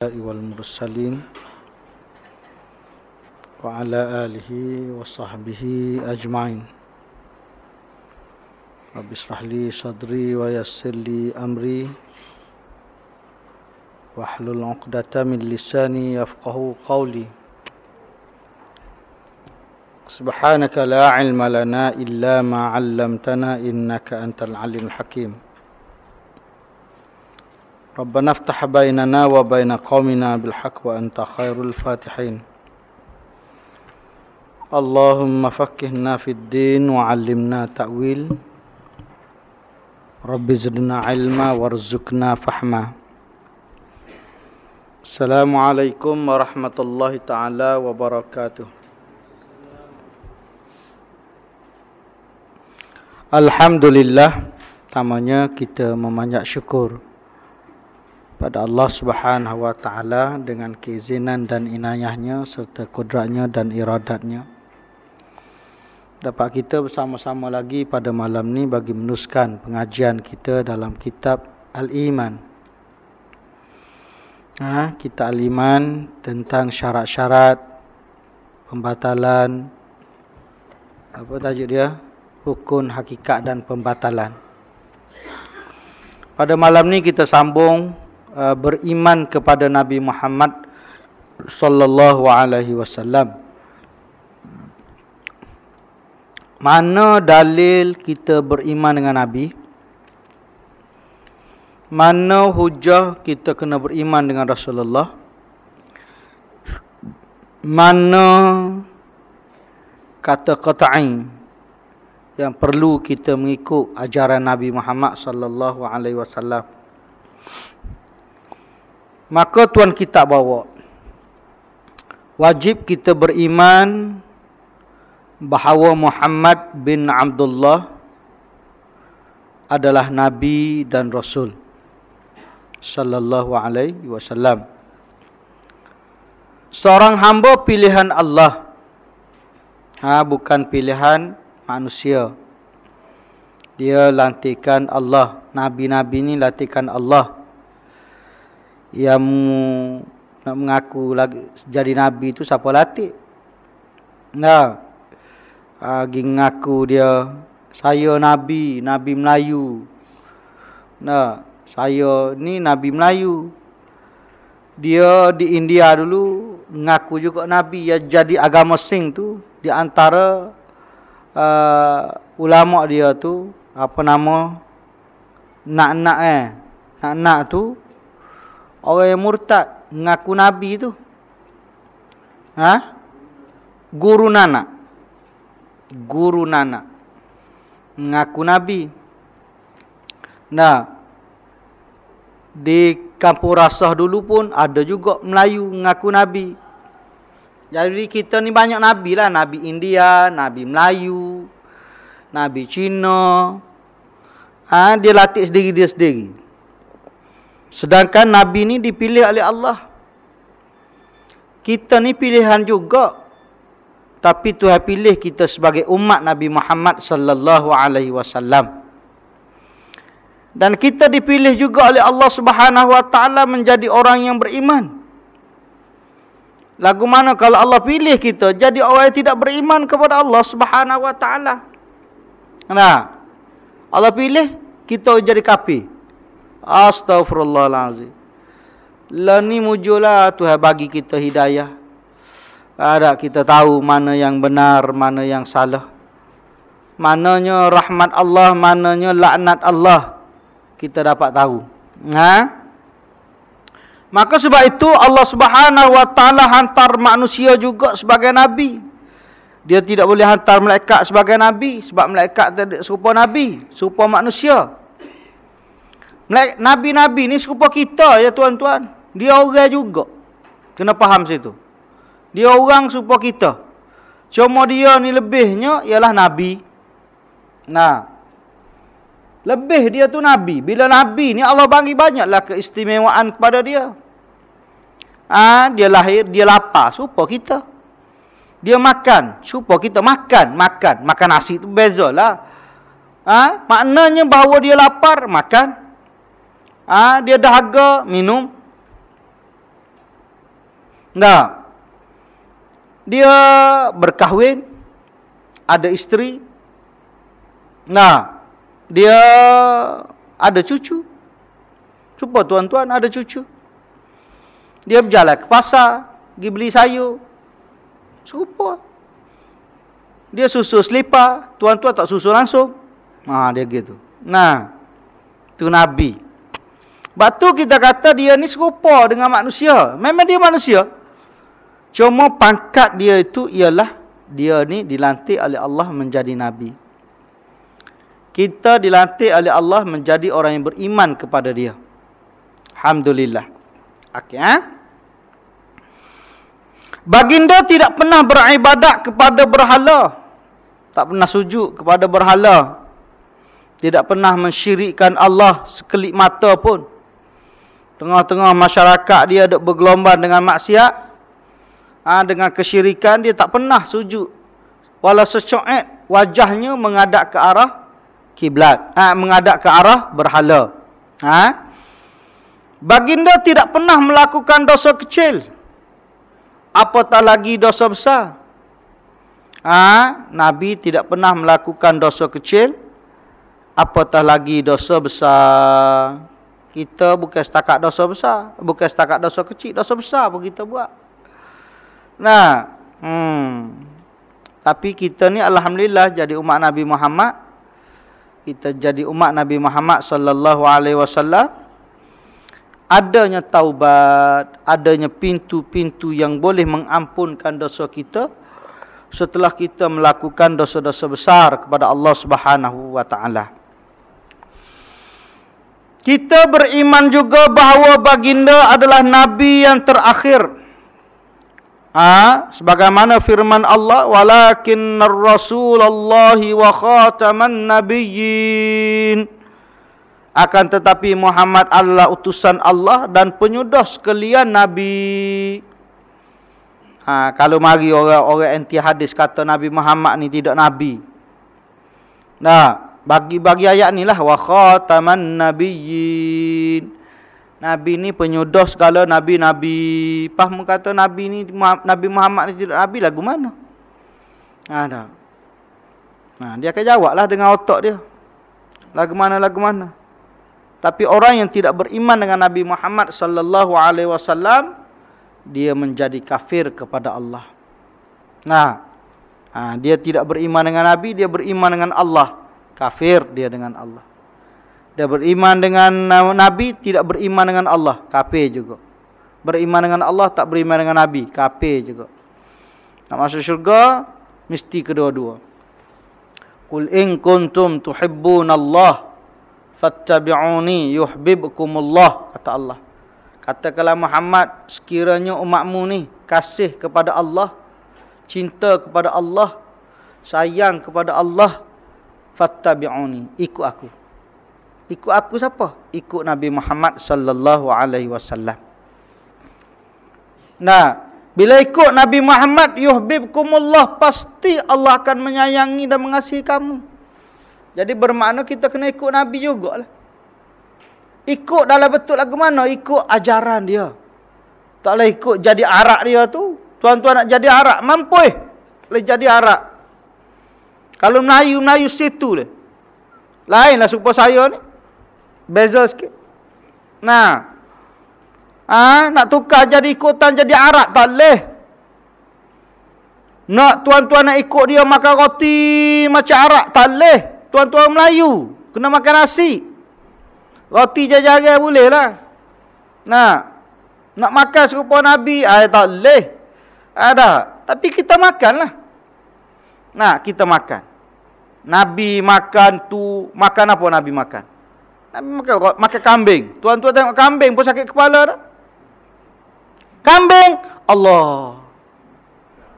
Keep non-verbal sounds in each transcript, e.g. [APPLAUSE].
والمرسلين وعلى آله وصحبه أجمعين رب اشرح لي صدري ويسر لي أمري واحلل عقدة من لساني يفقه قولي سبحانك لا علم لنا إلا ما علمتنا إنك أنت العليم الحكيم ربنا افتح بيننا وبين قومنا بالحق وأنت خير الفاتحين اللهم فكهنا في الدين وعلمنا تأويل رب زدنا علما وارزقنا فحما السلام عليكم ورحمة الله تعالى وبركاته Alhamdulillah Tamanya kita memanjat syukur pada Allah Subhanahu wa taala dengan keizinan dan inayahnya serta kudratnya dan iradatnya. Dapat kita bersama-sama lagi pada malam ni bagi meneruskan pengajian kita dalam kitab Al-Iman. Ha, kitab Al-Iman tentang syarat-syarat pembatalan apa tajuk dia? Rukun hakikat dan pembatalan. Pada malam ni kita sambung Uh, beriman kepada Nabi Muhammad sallallahu alaihi wasallam. Mana dalil kita beriman dengan Nabi? Mana hujah kita kena beriman dengan Rasulullah? Mana kata qat'i yang perlu kita mengikut ajaran Nabi Muhammad sallallahu alaihi wasallam? Maka tuan kita bawa. Wajib kita beriman Bahawa Muhammad bin Abdullah Adalah Nabi dan Rasul Sallallahu alaihi wasallam. Seorang hamba pilihan Allah. Ha, Bukan pilihan manusia. Dia lantikan Allah. Nabi-Nabi ni lantikan Allah yang nak mengaku lagi jadi nabi tu siapa latih nah. Lagi mengaku dia saya nabi nabi Melayu. Nah saya ni nabi Melayu. Dia di India dulu mengaku juga nabi ya jadi agama sing tu di antara uh, ulama dia tu apa nama? Nak-nak eh nak-nak tu Orang yang murtad ngaku nabi tu. Ha? Guru Nana. Guru Nana. Ngaku nabi. Nah. Di kampung rasah dulu pun ada juga Melayu ngaku nabi. Jadi kita ni banyak nabi lah, nabi India, nabi Melayu, nabi Cina. Ha, dia latih sendiri dia sendiri. Sedangkan Nabi ni dipilih oleh Allah. Kita ni pilihan juga. Tapi Tuhan pilih kita sebagai umat Nabi Muhammad sallallahu alaihi wasallam. Dan kita dipilih juga oleh Allah Subhanahu wa taala menjadi orang yang beriman. Lagu mana kalau Allah pilih kita jadi orang yang tidak beriman kepada Allah Subhanahu wa taala? Nah. Allah pilih kita jadi kafir. Astaghfirullahalazim. Lah ni mujulah Tuhan bagi kita hidayah. Ada kita tahu mana yang benar, mana yang salah. Mananya rahmat Allah, mananya laknat Allah. Kita dapat tahu. Ha? Maka sebab itu Allah Subhanahu wa taala hantar manusia juga sebagai nabi. Dia tidak boleh hantar malaikat sebagai nabi sebab malaikat tidak serupa nabi, serupa manusia. Nabi-nabi ni serupa kita ya tuan-tuan. Dia orang juga. Kena faham situ. Dia orang serupa kita. Cuma dia ni lebihnya ialah Nabi. Nah. Lebih dia tu Nabi. Bila Nabi ni Allah bagi banyaklah keistimewaan kepada dia. Ah, ha, dia lahir, dia lapar. Serupa kita. Dia makan. Serupa kita. Makan. Makan. Makan nasi tu bezalah. Ah, ha, maknanya bahawa dia lapar, makan. Ha, dia dahaga minum. Nah. Dia berkahwin, ada isteri. Nah, dia ada cucu. Cuba tuan-tuan ada cucu. Dia berjalan ke pasar, pergi beli sayur. Serupa. Dia susu selipar, tuan-tuan tak susu langsung. Ha, dia gitu. Nah, itu Nabi. Batu kita kata dia ni serupa dengan manusia. Memang dia manusia. Cuma pangkat dia itu ialah dia ni dilantik oleh Allah menjadi Nabi. Kita dilantik oleh Allah menjadi orang yang beriman kepada dia. Alhamdulillah. Okey, ha? Baginda tidak pernah beribadat kepada berhala. Tak pernah sujud kepada berhala. Tidak pernah mensyirikkan Allah sekelip mata pun. Tengah-tengah masyarakat dia bergelombang dengan maksiat. Ha, dengan kesyirikan dia tak pernah sujud. Walau secoet wajahnya mengadap ke arah kiblat. Ha, mengadap ke arah berhala. Ha? Baginda tidak pernah melakukan dosa kecil. Apatah lagi dosa besar. Ha? Nabi tidak pernah melakukan dosa kecil. Apatah lagi dosa besar. Kita bukan setakat dosa besar. Bukan setakat dosa kecil. Dosa besar pun kita buat. Nah. Hmm. Tapi kita ni Alhamdulillah jadi umat Nabi Muhammad. Kita jadi umat Nabi Muhammad sallallahu alaihi wasallam. Adanya taubat. Adanya pintu-pintu yang boleh mengampunkan dosa kita. Setelah kita melakukan dosa-dosa besar kepada Allah subhanahu wa ta'ala. Kita beriman juga bahawa baginda adalah nabi yang terakhir. Ha? sebagaimana firman Allah walakin rasulullah wa khataman nabiyyin akan tetapi Muhammad adalah utusan Allah dan penyudah sekalian nabi ha, kalau mari orang-orang anti hadis kata Nabi Muhammad ni tidak nabi nah bagi-bagi ayat ni lah. Wa khataman nabiyyin. Nabi ni penyudah segala nabi-nabi. Faham kata nabi ni nabi Muhammad ni tidak nabi lagu mana? Ada nah dia akan jawablah dengan otak dia. Lagu mana lagu mana? Tapi orang yang tidak beriman dengan Nabi Muhammad sallallahu alaihi wasallam dia menjadi kafir kepada Allah. Nah, ha, dia tidak beriman dengan Nabi, dia beriman dengan Allah kafir dia dengan Allah. Dia beriman dengan Nabi, tidak beriman dengan Allah, kafir juga. Beriman dengan Allah, tak beriman dengan Nabi, kafir juga. Nak masuk syurga, mesti kedua-dua. Qul in kuntum tuhibbun Allah fattabi'uni yuhibbukumullah kata Allah. Katakanlah Muhammad sekiranya umatmu ni kasih kepada Allah, cinta kepada Allah, sayang kepada Allah, fattabi'uni ikut aku. Ikut aku siapa? Ikut Nabi Muhammad sallallahu alaihi wasallam. Nah bila ikut Nabi Muhammad yuhibbukumullah pasti Allah akan menyayangi dan mengasihi kamu. Jadi bermakna kita kena ikut Nabi jugalah. Ikut dalam betul lagu mana? Ikut ajaran dia. Taklah ikut jadi arak dia tu. Tuan-tuan nak jadi arak mampu eh? Boleh jadi arak kalau Melayu, Melayu situ dia. Lainlah supo saya ni. Beza sikit. Nah. Ah, ha, nak tukar jadi ikutan jadi Arab tak leh. Nak tuan-tuan nak ikut dia makan roti macam Arab tak leh. Tuan-tuan Melayu kena makan nasi. Roti jajaran boleh lah. Nah. Nak makan serupa Nabi, ah tak leh. Ada. Tapi kita makanlah. Nah, kita makan. Nabi makan tu, makan apa Nabi makan? Nabi makan makan kambing. Tuan-tuan tengok kambing pun sakit kepala dah. Kambing Allah.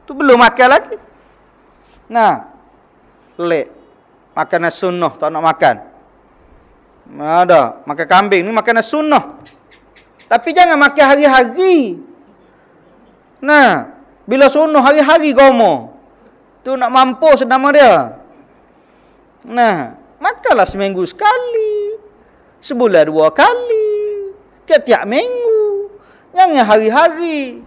Tu belum makan lagi. Nah. Lek. Makanan sunnah tak nak makan. Ada, makan kambing ni makanan sunnah. Tapi jangan makan hari-hari. Nah, bila sunnah hari-hari gomo. Tu nak mampus nama dia. Nah, makanlah seminggu sekali. Sebulan dua kali. Tiap-tiap minggu. Jangan hari-hari.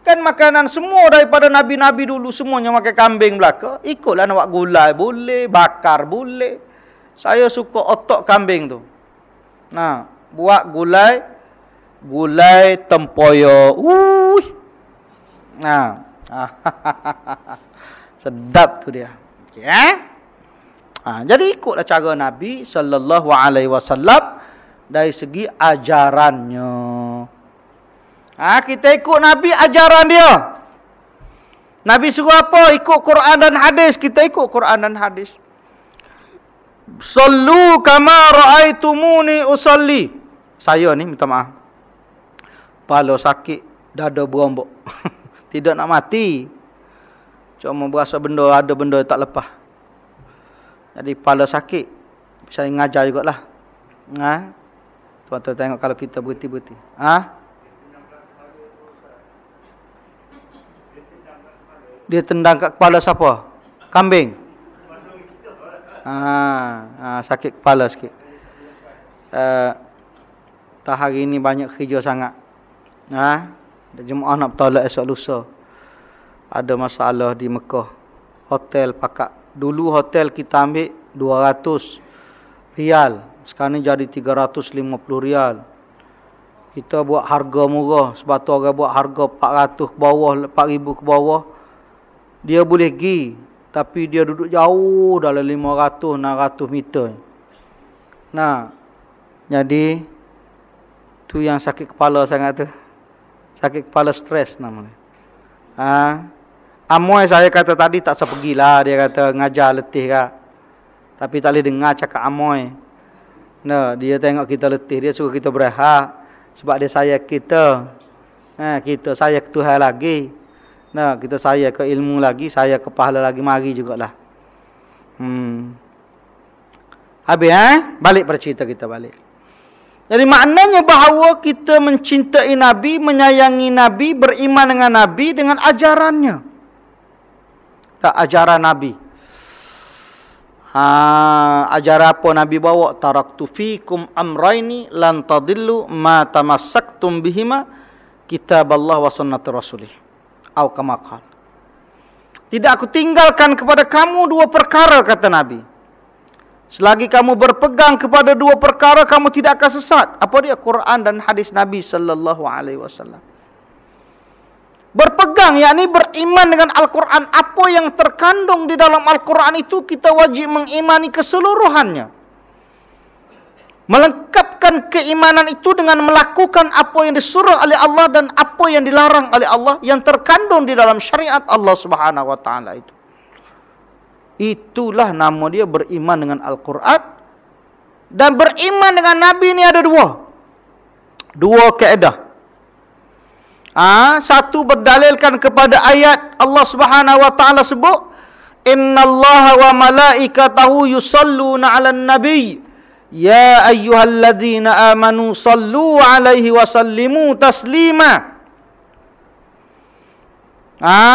Kan makanan semua daripada Nabi-Nabi dulu semuanya makan kambing belaka. Ikutlah nak buat gulai boleh, bakar boleh. Saya suka otok kambing tu. Nah, buat gulai gulai tempoyo. Uh. Nah. [LAUGHS] Sedap tu dia. Okey eh? Ha, jadi ikutlah cara Nabi sallallahu alaihi wasallam dari segi ajarannya. Ha, kita ikut Nabi ajaran dia. Nabi suruh apa? Ikut Quran dan hadis. Kita ikut Quran dan hadis. Sallu kama ra'aitumuni usalli. Saya ni minta maaf. Pala sakit, dada berombok. [LAUGHS] Tidak nak mati. Cuma berasa benda ada benda tak lepas. Jadi pala sakit. Saya ngajar jugalah. Ha? Tuan-tuan tengok kalau kita berhenti-berhenti. Ha? dia tendang kat kepala siapa? Kambing. Ha, ha sakit kepala sikit. Uh, tak hari ni banyak kerja sangat. Ha? Jemaah nak bertolak esok lusa. Ada masalah di Mekah. Hotel pakak. Dulu hotel kita ambil 200 rial. Sekarang ni jadi 350 rial. Kita buat harga murah. Sebab tu orang buat harga 400 ke bawah, 4000 ke bawah dia boleh pergi tapi dia duduk jauh dalam 500 600 meter nah jadi tu yang sakit kepala sangat tu sakit kepala stres namanya ha amoy saya kata tadi tak usah pergilah dia kata ngajar letih kak tapi tak boleh dengar cakap amoy nah dia tengok kita letih dia suruh kita berehat sebab dia sayang kita ha kita sayang Tuhan lagi Nah, kita saya ke ilmu lagi, saya ke pahala lagi mari jugalah. Hmm. Habis eh? Balik pada cerita kita balik. Jadi maknanya bahawa kita mencintai Nabi, menyayangi Nabi, beriman dengan Nabi dengan ajarannya. Tak ajaran Nabi. Ha, ajaran apa Nabi bawa? Taraktu fikum amraini lan tadillu ma tamassaktum bihima kitab Allah wa sunnati rasulih au kamakal. Tidak aku tinggalkan kepada kamu dua perkara kata Nabi. Selagi kamu berpegang kepada dua perkara kamu tidak akan sesat. Apa dia Quran dan hadis Nabi sallallahu alaihi wasallam. Berpegang yakni beriman dengan Al-Quran. Apa yang terkandung di dalam Al-Quran itu kita wajib mengimani keseluruhannya melengkapkan keimanan itu dengan melakukan apa yang disuruh oleh Allah dan apa yang dilarang oleh Allah yang terkandung di dalam syariat Allah Subhanahu wa taala itu. Itulah nama dia beriman dengan Al-Quran dan beriman dengan Nabi ini ada dua. Dua kaedah. Ha, satu berdalilkan kepada ayat Allah Subhanahu wa taala sebut innallaha wa malaikatahu yusalluna 'alan nabiy Ya ayyuhalladzina amanu sallu alaihi wa sallimu taslima. Ha?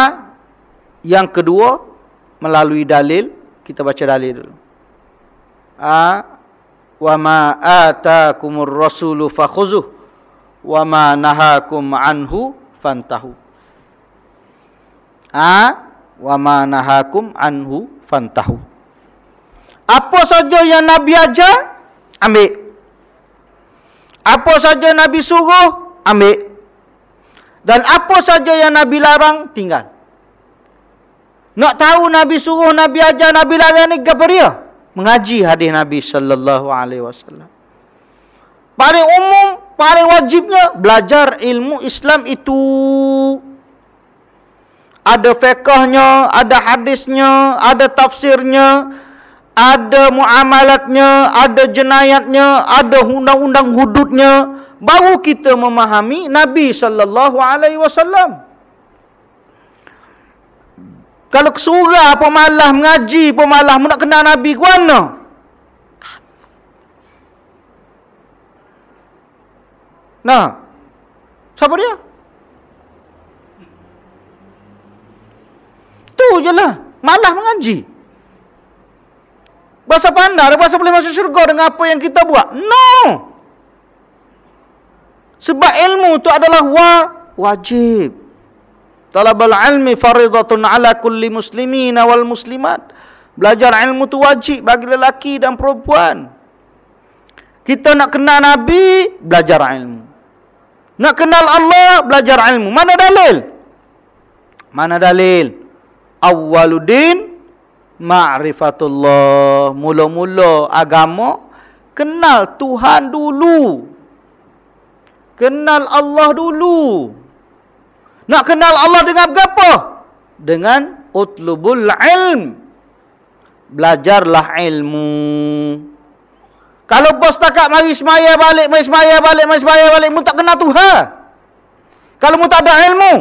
Yang kedua melalui dalil, kita baca dalil dulu. Ha? Wa ma atakumur rasulu fakhuzuh wa ma nahakum anhu fantahu. Ha? Wa ma nahakum anhu fantahu. Apa saja yang Nabi ajar, ambil. Apa saja Nabi suruh, ambil. Dan apa saja yang Nabi larang, tinggal. Nak tahu Nabi suruh, Nabi ajar, Nabi larang ni apa dia? Mengaji hadis Nabi sallallahu alaihi wasallam. Paling umum, paling wajibnya belajar ilmu Islam itu. Ada fiqhnya, ada hadisnya, ada tafsirnya, ada muamalatnya, ada jenayatnya, ada undang-undang hududnya, baru kita memahami Nabi sallallahu alaihi wasallam. Kalau kesurah apa malah mengaji, apa malah nak kenal Nabi ke mana? Nah. Siapa dia? Tu je lah. Malah mengaji. Bahasa pandai, bahasa boleh masuk syurga dengan apa yang kita buat. No. Sebab ilmu itu adalah wa wajib. Talabul ilmi faridatun ala kulli muslimin wal muslimat. Belajar ilmu tu wajib bagi lelaki dan perempuan. Kita nak kenal Nabi, belajar ilmu. Nak kenal Allah, belajar ilmu. Mana dalil? Mana dalil? Awwaluddin ma'rifatullah. Mula-mula agama kenal Tuhan dulu. Kenal Allah dulu. Nak kenal Allah dengan apa? Dengan utlubul ilm. Belajarlah ilmu. Kalau bos takat mari semaya balik, mari semaya balik, mari semaya balik, mu tak kenal Tuhan. Kalau mu tak ada ilmu.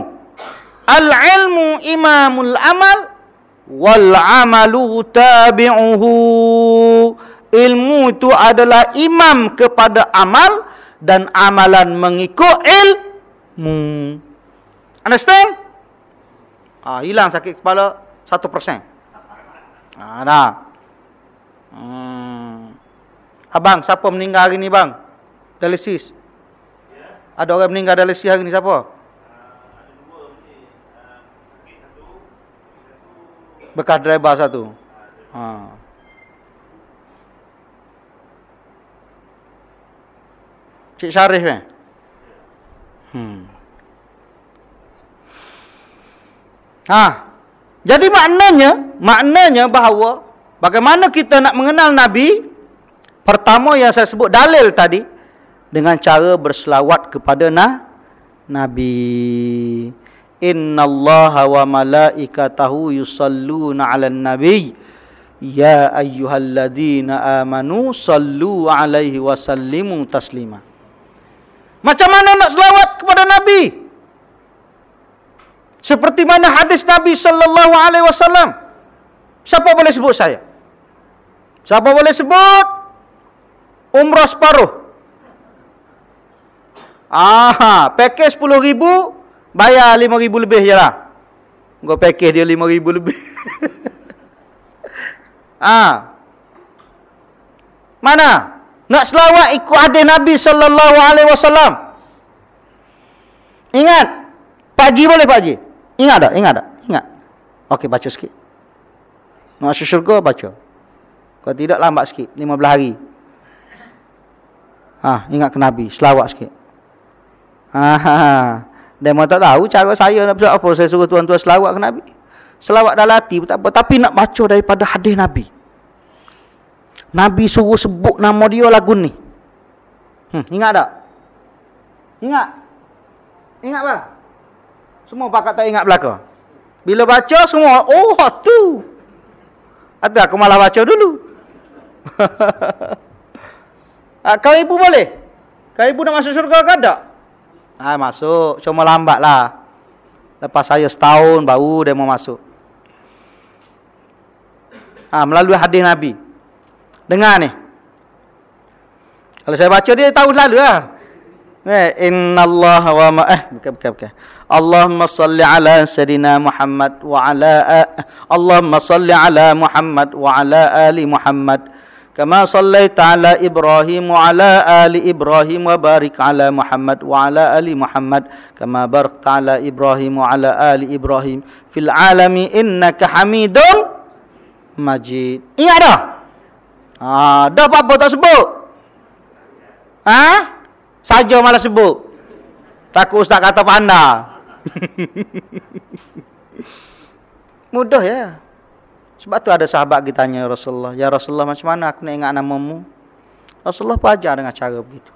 Al-ilmu imamul amal wal amalu tabi'uhu. Ilmu itu adalah imam kepada amal dan amalan mengikut ilmu. Understand? Ah, hilang sakit kepala 1%. Ah, dah. Hmm. Abang, siapa meninggal hari ni bang? Dialisis. Ada orang meninggal dialisis hari ni siapa? Bekas driver satu. Ha. Cik Syarif eh? Hmm. Ha. Jadi maknanya, maknanya bahawa bagaimana kita nak mengenal Nabi? Pertama yang saya sebut dalil tadi dengan cara berselawat kepada na Nabi. Innallaha wa malaikatahu yusalluna 'alan nabi. Ya ayyuhalladzina amanu sallu 'alaihi wa sallimu taslima. Macam mana nak selawat kepada Nabi? Seperti mana hadis Nabi sallallahu alaihi wasallam? Siapa boleh sebut saya? Siapa boleh sebut? Umrah separuh. Aha, package 10 ribu, bayar 5 ribu lebih je lah. Kau package dia 5 ribu lebih. ah. [LAUGHS] Mana? Nak selawat ikut hadis Nabi sallallahu alaihi wasallam. Ingat, pagi boleh pagi. Ingat tak? Ingat tak? Ingat. Okey, baca sikit. Nak syurga, baca. Kalau tidak, lambat sikit. 15 hari. Ha, ingat ke Nabi. Selawat sikit. Ha, ha, ha. Dia tak tahu cara saya nak berbuat apa. Saya suruh tuan-tuan selawat ke Nabi. Selawat dah latih tak apa. Tapi nak baca daripada hadis Nabi. Nabi suruh sebut nama dia lagu ni. Hmm, ingat tak? Ingat? Ingat bang? Semua pakat tak ingat belaka. Bila baca semua, oh tu. Atau aku malah baca dulu. [LAUGHS] ah, kau ibu boleh? Kau ibu nak masuk syurga ke tak? Ah, masuk. Cuma lambat lah. Lepas saya setahun baru dia mau masuk. Ah, melalui hadis Nabi. Dengar ni. Kalau saya baca dia tahu selalu lah. Inna Allah wa ma eh bukan bukan bukan. Allahumma salli ala sayidina Muhammad wa ala Allahumma salli ala Muhammad wa ala ali Muhammad kama sallaita ala Ibrahim wa ala ali Ibrahim wa barik ala Muhammad wa ala ali Muhammad kama barakta ala Ibrahim wa ala ali Ibrahim fil alami innaka Hamidum Majid. Ingat dah? Ah, dah apa-apa tak sebut? Ha? Saja malah sebut. Takut ustaz kata panda. [LAUGHS] Mudah ya. Sebab tu ada sahabat kita tanya Rasulullah, "Ya Rasulullah, macam mana aku nak ingat namamu?" Rasulullah pun ajar dengan cara begitu.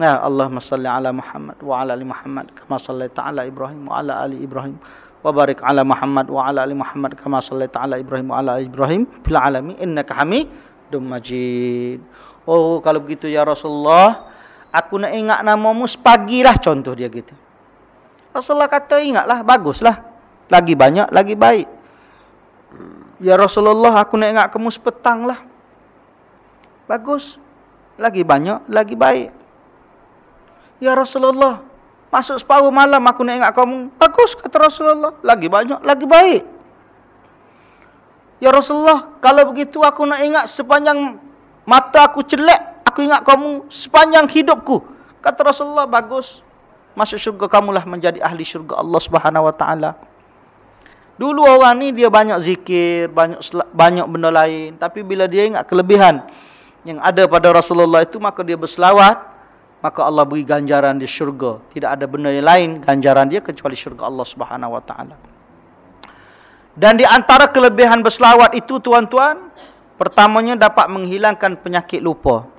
Ya Allahumma salli ala Muhammad wa ala ali Muhammad kama sallaita ala Ibrahim wa ala ali Ibrahim wa barik ala Muhammad wa ala ali Muhammad kama sallaita ala Ibrahim wa ala ali Ibrahim fil alamin innaka Hamidum Majid. Oh kalau begitu ya Rasulullah, Aku nak ingat namamu sepagi lah contoh dia gitu. Rasulullah kata ingatlah, baguslah. Lagi banyak, lagi baik. Ya Rasulullah aku nak ingat kamu sepetang lah. Bagus. Lagi banyak, lagi baik. Ya Rasulullah, masuk separuh malam aku nak ingat kamu. Bagus kata Rasulullah. Lagi banyak, lagi baik. Ya Rasulullah, kalau begitu aku nak ingat sepanjang mata aku celak aku ingat kamu sepanjang hidupku. Kata Rasulullah, bagus. Masuk syurga kamulah menjadi ahli syurga Allah Subhanahu wa taala. Dulu orang ni dia banyak zikir, banyak banyak benda lain, tapi bila dia ingat kelebihan yang ada pada Rasulullah itu maka dia berselawat, maka Allah beri ganjaran di syurga. Tidak ada benda yang lain ganjaran dia kecuali syurga Allah Subhanahu wa taala. Dan di antara kelebihan berselawat itu tuan-tuan, pertamanya dapat menghilangkan penyakit lupa.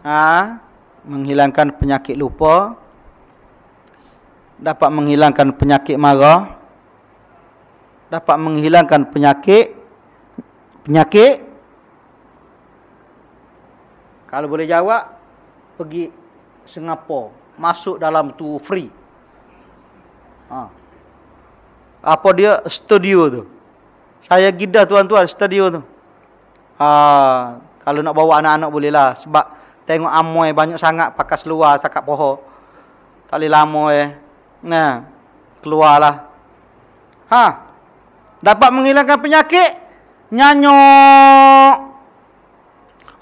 Ha? menghilangkan penyakit lupa, dapat menghilangkan penyakit marah, dapat menghilangkan penyakit penyakit kalau boleh jawab pergi Singapura masuk dalam tu free ha. apa dia studio tu saya gida tuan-tuan studio tu ha. kalau nak bawa anak-anak boleh lah sebab Tengok amoy banyak sangat pakai seluar sakat poho. Tak boleh lama eh. Nah, keluarlah. Ha. Dapat menghilangkan penyakit nyanyok.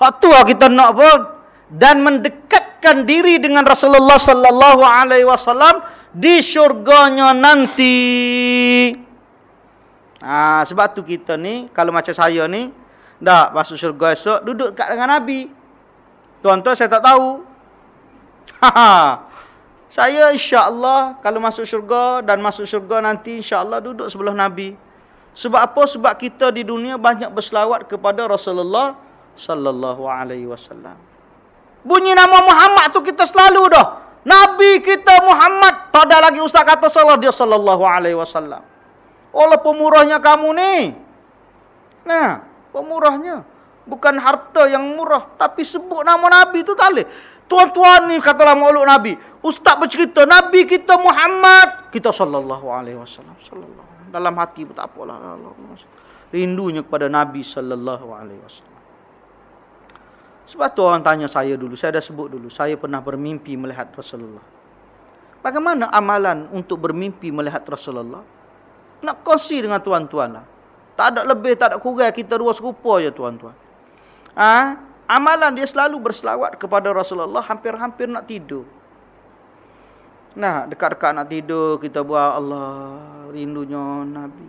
Hak tu lah kita nak pun dan mendekatkan diri dengan Rasulullah sallallahu alaihi wasallam di syurganya nanti. Ha, sebab tu kita ni kalau macam saya ni dah masuk syurga esok duduk dekat dengan Nabi. Tuan-tuan saya tak tahu. [LAUGHS] saya insya-Allah kalau masuk syurga dan masuk syurga nanti insya-Allah duduk sebelah Nabi. Sebab apa? Sebab kita di dunia banyak berselawat kepada Rasulullah sallallahu alaihi wasallam. Bunyi nama Muhammad tu kita selalu dah. Nabi kita Muhammad, tak ada lagi ustaz kata salah dia sallallahu alaihi wasallam. Oleh pemurahnya kamu ni. Nah, pemurahnya. Bukan harta yang murah. Tapi sebut nama Nabi tu tak boleh. Tuan-tuan ni katalah makhluk Nabi. Ustaz bercerita. Nabi kita Muhammad. Kita sallallahu alaihi wasallam. Sallallahu. Dalam hati pun tak apalah. Rindunya kepada Nabi sallallahu alaihi wasallam. Sebab tu orang tanya saya dulu. Saya dah sebut dulu. Saya pernah bermimpi melihat Rasulullah. Bagaimana amalan untuk bermimpi melihat Rasulullah? Nak kongsi dengan tuan-tuan lah. Tak ada lebih, tak ada kurang. Kita dua serupa je tuan-tuan. Ha? Amalan dia selalu berselawat kepada Rasulullah hampir-hampir nak tidur. Nah, dekat-dekat nak tidur kita buat Allah rindunya Nabi.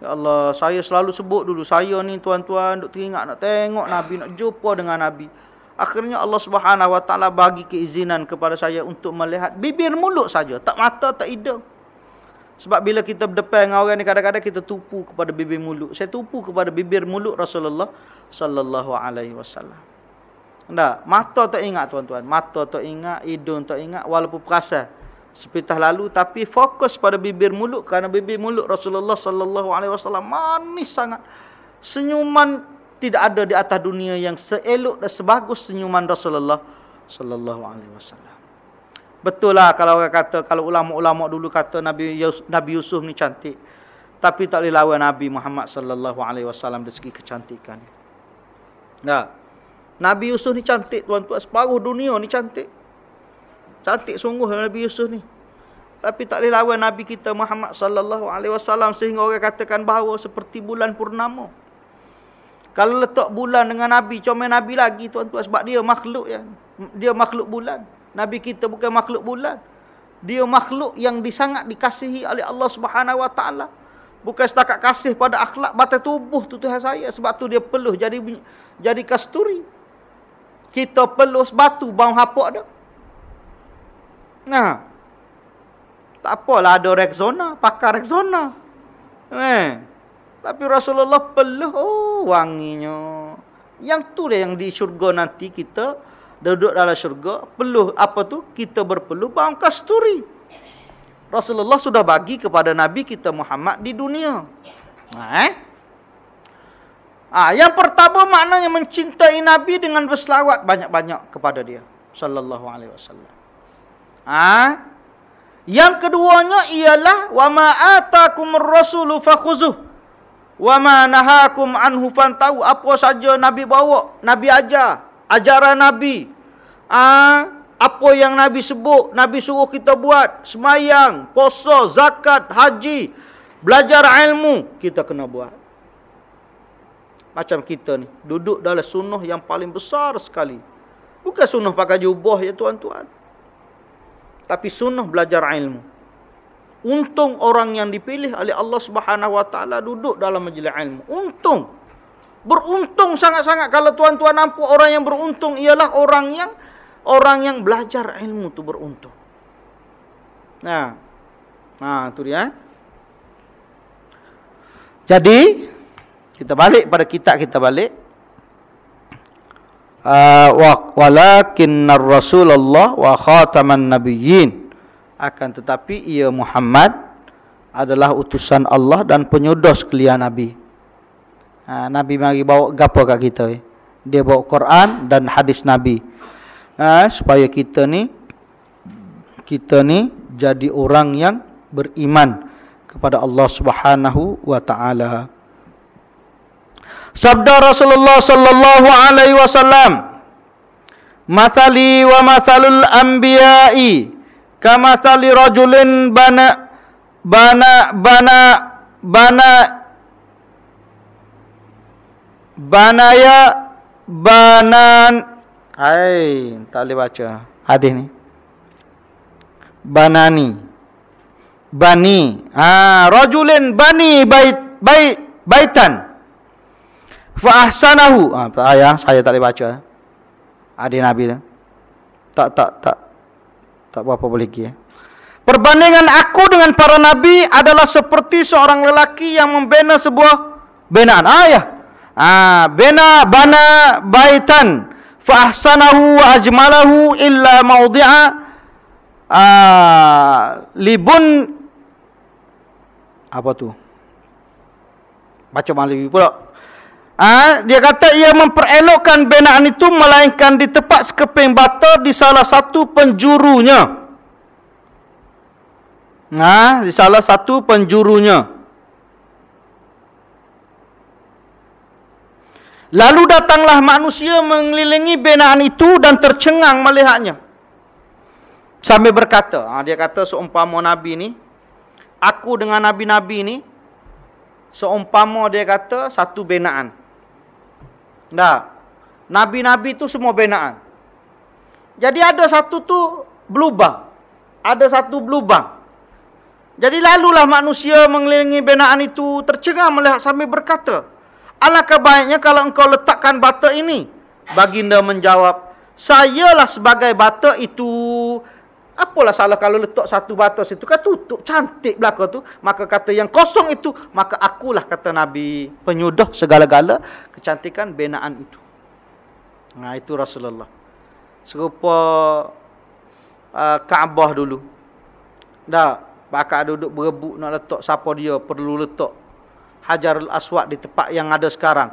Ya Allah, saya selalu sebut dulu saya ni tuan-tuan duk teringat nak tengok Nabi, nak jumpa dengan Nabi. Akhirnya Allah Subhanahu Wa Taala bagi keizinan kepada saya untuk melihat bibir mulut saja, tak mata, tak hidung. Sebab bila kita berdepan dengan orang ni kadang-kadang kita tupu kepada bibir mulut. Saya tupu kepada bibir mulut Rasulullah sallallahu alaihi wasallam. Tak, mata tak ingat tuan-tuan. Mata tak ingat, hidung tak ingat walaupun perasa sepitah lalu tapi fokus pada bibir mulut kerana bibir mulut Rasulullah sallallahu alaihi wasallam manis sangat. Senyuman tidak ada di atas dunia yang seelok dan sebagus senyuman Rasulullah sallallahu alaihi wasallam. Betul lah kalau orang kata, kalau ulama-ulama dulu kata Nabi Yusuf, Nabi Yusuf ni cantik. Tapi tak boleh lawan Nabi Muhammad sallallahu alaihi wasallam dari segi kecantikan. Nah. Nabi Yusuf ni cantik tuan-tuan, separuh dunia ni cantik. Cantik sungguh Nabi Yusuf ni. Tapi tak boleh lawan Nabi kita Muhammad sallallahu alaihi wasallam sehingga orang katakan bahawa seperti bulan purnama. Kalau letak bulan dengan Nabi, comel Nabi lagi tuan-tuan sebab dia makhluk ya. Dia makhluk bulan. Nabi kita bukan makhluk bulan. Dia makhluk yang disangat dikasihi oleh Allah Subhanahu Wa Taala. Bukan setakat kasih pada akhlak batas tubuh tu Tuhan saya. Sebab tu dia peluh jadi jadi kasturi. Kita peluh batu bau hapak dah. Nah. Tak apalah ada Rexona, pakar Rexona. Eh. Tapi Rasulullah peluh oh wanginya. Yang tu lah yang di syurga nanti kita duduk dalam syurga, peluh apa tu? Kita berpeluh bau kasturi. Rasulullah sudah bagi kepada Nabi kita Muhammad di dunia. Eh? Ha, yang pertama maknanya mencintai Nabi dengan berselawat banyak-banyak kepada dia. Sallallahu alaihi wasallam. Ha? Yang keduanya ialah wa ma atakumur rasulu fakhuzuh wa ma nahakum anhu fantahu apa saja nabi bawa nabi ajar ajaran Nabi. Ah, apa yang Nabi sebut, Nabi suruh kita buat, semayang, puasa, zakat, haji, belajar ilmu, kita kena buat. Macam kita ni, duduk dalam sunnah yang paling besar sekali. Bukan sunnah pakai jubah ya tuan-tuan. tapi sunnah belajar ilmu. Untung orang yang dipilih oleh Allah Subhanahu Wa Taala duduk dalam majlis ilmu. Untung. Beruntung sangat-sangat kalau tuan-tuan nampak orang yang beruntung ialah orang yang orang yang belajar ilmu tu beruntung. Nah. Nah, tu dia. Jadi kita balik pada kitab kita balik. Uh, walakinnar rasulullah wa khataman nabiyyin akan tetapi ia Muhammad adalah utusan Allah dan penyudah sekalian nabi. Ha, nabi mari bawa gapo kat kita eh? Dia bawa Quran dan hadis nabi. Ha, supaya kita ni kita ni jadi orang yang beriman kepada Allah Subhanahu wa taala. Sabda Rasulullah sallallahu alaihi wasallam Mathali wa mathalul anbiya'i kama tali rajulin bana bana bana bana banaya banan. Hai tak boleh baca hadis ni. Banani. Bani. Ah rajulin bani bait bait baitan. Fa ahsanahu. Ah ayah saya tak boleh baca hadis nabi tu. Tak tak tak. Tak berapa boleh lagi ya. Perbandingan aku dengan para nabi adalah seperti seorang lelaki yang membina sebuah binaan. Ah ya. Ah bina bana baitan fa ahsanahu wa ajmalahu illa mawdi'a ah libun apa tu? Baca malam pula. Ah, dia kata ia memperelokkan binaan itu melainkan di tempat sekeping bata di salah satu penjurunya. Nah, di salah satu penjurunya. Lalu datanglah manusia mengelilingi binaan itu dan tercengang melihatnya. Sambil berkata, ah, dia kata seumpama Nabi ni, aku dengan Nabi-Nabi ni, seumpama dia kata satu binaan. Dah. Nabi-nabi tu semua binaan. Jadi ada satu tu berlubang. Ada satu berlubang. Jadi lalulah manusia mengelilingi binaan itu tercengang melihat sambil berkata, Alangkah baiknya kalau engkau letakkan bata ini. Baginda menjawab, Sayalah sebagai bata itu Apalah salah kalau letak satu batas itu kan tutup cantik belaka tu. Maka kata yang kosong itu, maka akulah kata Nabi penyudah segala-gala kecantikan binaan itu. Nah itu Rasulullah. Serupa uh, Kaabah dulu. Dah, bakal duduk berebut nak letak siapa dia perlu letak Hajarul Aswad di tempat yang ada sekarang.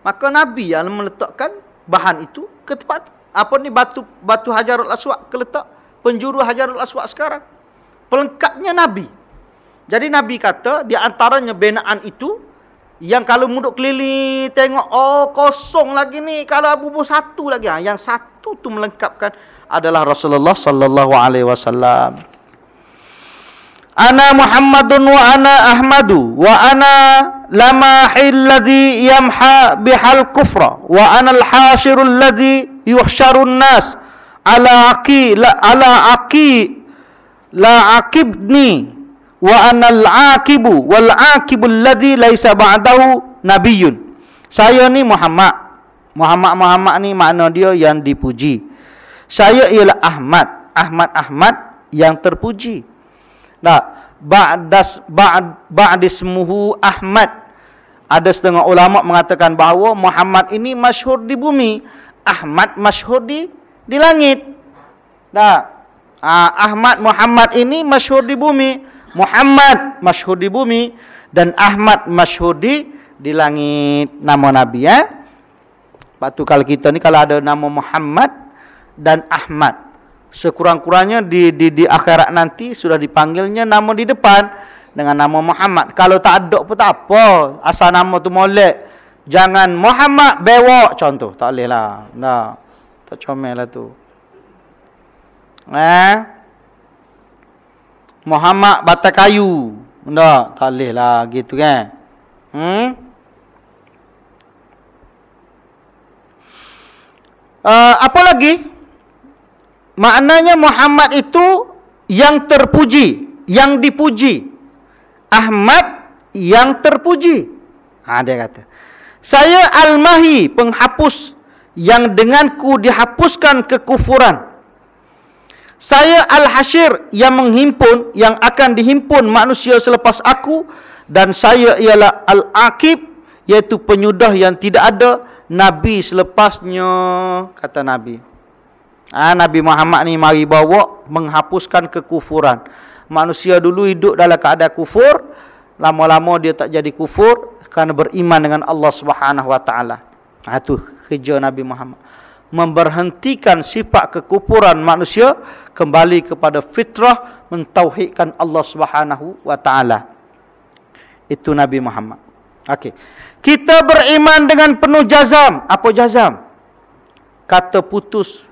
Maka Nabi yang meletakkan bahan itu ke tempat apa ni batu batu Hajarul Aswad keletak penjuru Hajarul Aswad sekarang. Pelengkapnya Nabi. Jadi Nabi kata di antaranya binaan itu yang kalau muduk keliling tengok oh kosong lagi ni kalau Abu Bu satu lagi ha, yang satu tu melengkapkan adalah Rasulullah sallallahu alaihi wasallam. Ana Muhammadun wa ana Ahmadu wa ana lama alladhi yamha bihal kufra wa ana al-hashirul ladhi yuhsyarun nas. Ala aqi la ala aqi la aqibni wa anal aqibu wal aqibu alladhi laisa ba'dahu nabiyyun. Saya ni Muhammad. Muhammad Muhammad ni makna dia yang dipuji. Saya ialah Ahmad. Ahmad Ahmad yang terpuji nah ba'das ba'd ba'dismuhu Ahmad ada setengah ulama mengatakan bahawa Muhammad ini masyhur di bumi Ahmad masyhur di di langit. Dah. Ah, Ahmad Muhammad ini masyhur di bumi. Muhammad masyhur di bumi dan Ahmad masyhur di di langit nama nabi ya. Patu kalau kita ni kalau ada nama Muhammad dan Ahmad sekurang-kurangnya di di di akhirat nanti sudah dipanggilnya nama di depan dengan nama Muhammad. Kalau tak ada pun tak apa. Asal nama tu molek. Jangan Muhammad bewok contoh. Tak boleh lah. Nah, tak comel lah tu. Eh? Muhammad batang kayu. Tak, tak boleh lah gitu kan. Hmm? Uh, apa lagi? Maknanya Muhammad itu yang terpuji, yang dipuji. Ahmad yang terpuji. Ha, dia kata. Saya Al-Mahi, penghapus yang denganku dihapuskan kekufuran. Saya Al-Hashir yang menghimpun, yang akan dihimpun manusia selepas aku. Dan saya ialah Al-Aqib, iaitu penyudah yang tidak ada Nabi selepasnya, kata Nabi. Ha, Nabi Muhammad ni mari bawa menghapuskan kekufuran. Manusia dulu hidup dalam keadaan kufur, lama-lama dia tak jadi kufur kerana beriman dengan Allah Subhanahu Wa Taala. Ha tu kerja Nabi Muhammad. Memberhentikan sifat kekufuran manusia kembali kepada fitrah mentauhidkan Allah Subhanahu Wa Taala. Itu Nabi Muhammad. Okey. Kita beriman dengan penuh jazam. Apa jazam? Kata putus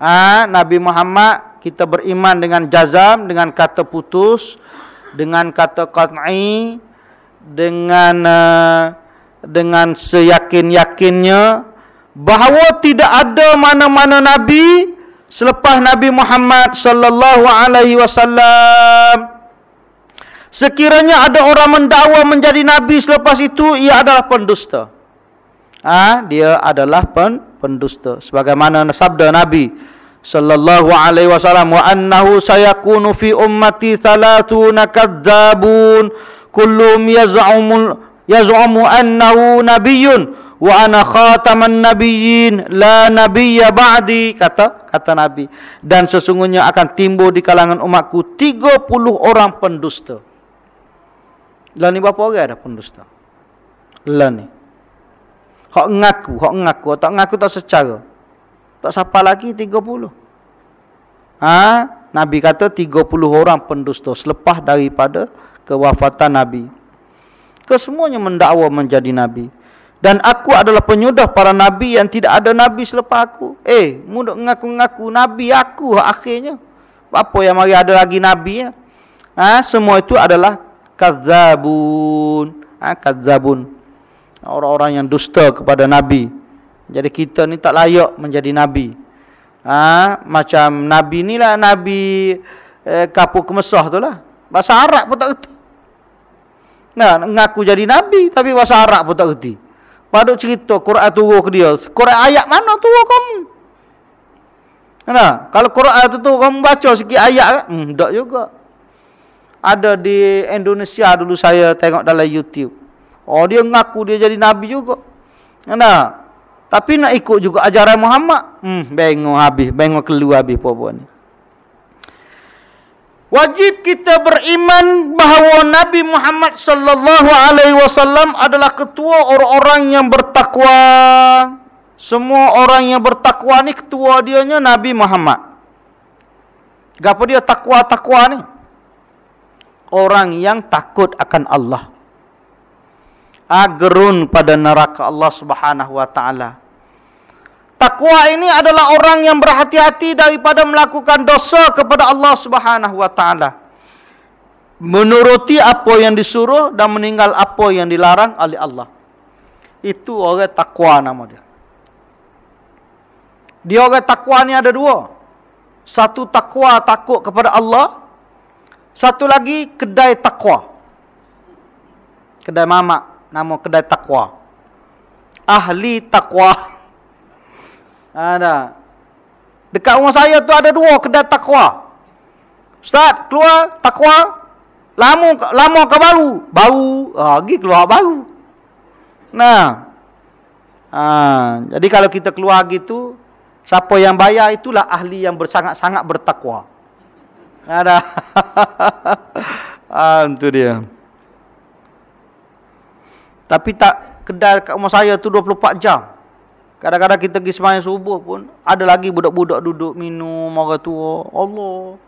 ha, Nabi Muhammad kita beriman dengan jazam dengan kata putus dengan kata qat'i dengan uh, dengan seyakin-yakinnya bahawa tidak ada mana-mana nabi selepas Nabi Muhammad sallallahu alaihi wasallam. Sekiranya ada orang mendakwa menjadi nabi selepas itu ia adalah pendusta. Ah ha, dia adalah pen, pendusta. Sebagaimana sabda nabi sallallahu alaihi wasallam wa annahu sayakunu fi ummati thalathuna kadzabun kullum yaz'umu yaz'umu annahu nabiyyun wa ana khataman nabiyyin la nabiyya ba'di kata kata nabi. Dan sesungguhnya akan timbul di kalangan umatku 30 orang pendusta. Lah ni berapa orang ada pendusta? Lah ni. Hak ngaku, hak ngaku, tak ngaku tak secara. Tak siapa lagi 30. Ha? Nabi kata 30 orang pendusta selepas daripada kewafatan Nabi. Kesemuanya mendakwa menjadi Nabi. Dan aku adalah penyudah para Nabi yang tidak ada Nabi selepas aku. Eh, mudah ngaku-ngaku Nabi aku akhirnya. Apa yang mari ada lagi Nabi ya? Ha? Semua itu adalah kazabun. Ha? Kazabun orang-orang yang dusta kepada nabi. Jadi kita ni tak layak menjadi nabi. Ha, macam nabi ni lah nabi eh, kapur kemesah tu lah. Bahasa Arab pun tak reti. Nah, ngaku jadi nabi tapi bahasa Arab pun tak reti. Paduk cerita Quran turun ke dia. Quran ayat mana turun kamu? Nah, kalau Quran tu tu kamu baca sikit ayat kan? Hmm, tak juga. Ada di Indonesia dulu saya tengok dalam YouTube. Oh dia ngaku dia jadi nabi juga. Nah, tapi nak ikut juga ajaran Muhammad. Hmm, bengong habis, bengong keluar habis puan ni. Wajib kita beriman bahawa Nabi Muhammad sallallahu alaihi wasallam adalah ketua orang-orang yang bertakwa. Semua orang yang bertakwa ni ketua dianya Nabi Muhammad. Gapo dia takwa-takwa ni? Orang yang takut akan Allah agerun pada neraka Allah Subhanahu wa taala. Takwa ini adalah orang yang berhati-hati daripada melakukan dosa kepada Allah Subhanahu wa taala. Menuruti apa yang disuruh dan meninggal apa yang dilarang oleh Allah. Itu orang takwa nama dia. Dia orang takwa ni ada dua. Satu takwa takut kepada Allah. Satu lagi kedai takwa. Kedai mamak nama kedai takwa. Ahli takwa. [LAUGHS] Ada. Dekat rumah saya tu ada dua kedai takwa. Ustaz, keluar takwa. Lama lama ke baru? Baru. Ha, lagi keluar baru. Nah. Ha, jadi kalau kita keluar gitu, siapa yang bayar itulah ahli yang bersangat-sangat bertakwa. Ada. ah, [LAUGHS] itu dia. Tapi tak kedai kat rumah saya tu 24 jam. Kadang-kadang kita pergi semayang subuh pun ada lagi budak-budak duduk minum orang tua. Allah.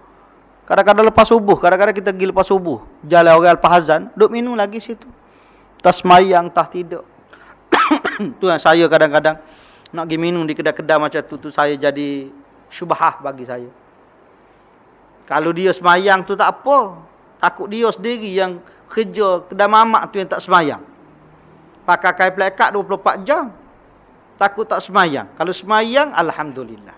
Kadang-kadang lepas subuh, kadang-kadang kita pergi lepas subuh, jalan orang Al-Fahazan, duduk minum lagi situ. Tas semayang, tas tidak. [COUGHS] tu yang saya kadang-kadang nak pergi minum di kedai-kedai macam tu, tu saya jadi syubhah bagi saya. Kalau dia semayang tu tak apa. Takut dia sendiri yang kerja kedai mamak tu yang tak semayang. Pakai kain pelekat 24 jam. Takut tak semayang. Kalau semayang, Alhamdulillah.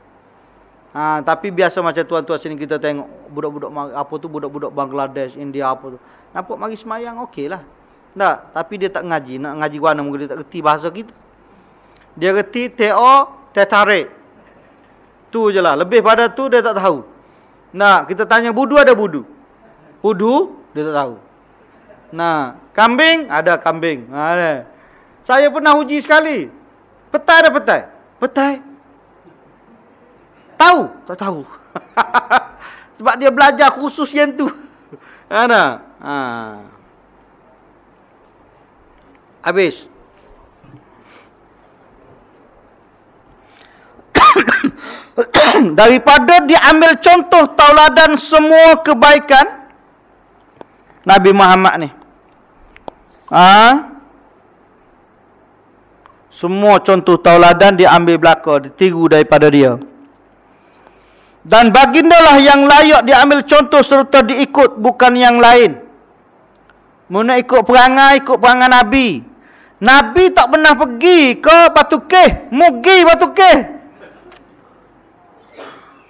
Ha, tapi biasa macam tuan-tuan sini kita tengok budak-budak apa tu budak-budak Bangladesh, India apa tu. Nampak mari semayang okeylah. Tak, tapi dia tak ngaji, nak ngaji mana mungkin dia tak reti bahasa kita. Dia reti TO, tarik. Tu je lah. Lebih pada tu dia tak tahu. Nah, kita tanya budu ada budu. Budu, dia tak tahu. Nah, kambing ada kambing. Ada. Saya pernah uji sekali. Petai ada petai. Petai. Tahu? Tak tahu. [LAUGHS] Sebab dia belajar khusus yang tu. [LAUGHS] Ada. Ha. Habis. [COUGHS] Daripada diambil contoh tauladan semua kebaikan Nabi Muhammad ni. Ha? Semua contoh tauladan diambil belaka, ditiru daripada dia. Dan bagindalah yang layak diambil contoh serta diikut bukan yang lain. Muna ikut perangai, ikut perangai Nabi. Nabi tak pernah pergi ke Batu Keh. Mugi Batu Keh.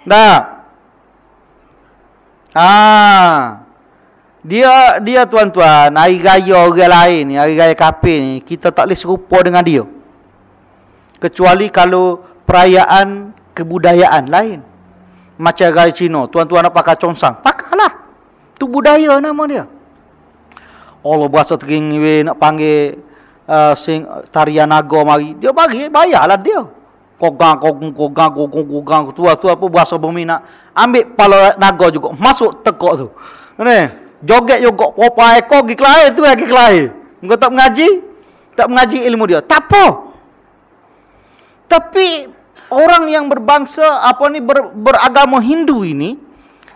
Dah. Ah. Dia dia tuan-tuan, hari raya orang lain ni, hari raya kafir ni, kita tak boleh serupa dengan dia. Kecuali kalau perayaan kebudayaan lain. Macam raya Cina, tuan-tuan nak pakai congsang, pakailah. Tu budaya nama dia. Allah berasa teringin nak panggil uh, sing tarian naga mari. Dia bagi, bayarlah dia. Kogang, kogang, kogang, kogang, kogang, tua-tua apa berasa berminat. Ambil pala naga juga, masuk tekok tu. Ni, joget juga popa ekor pergi kelai tu lagi kelai engkau tak mengaji tak mengaji ilmu dia tak apa tapi orang yang berbangsa apa ni ber, beragama Hindu ini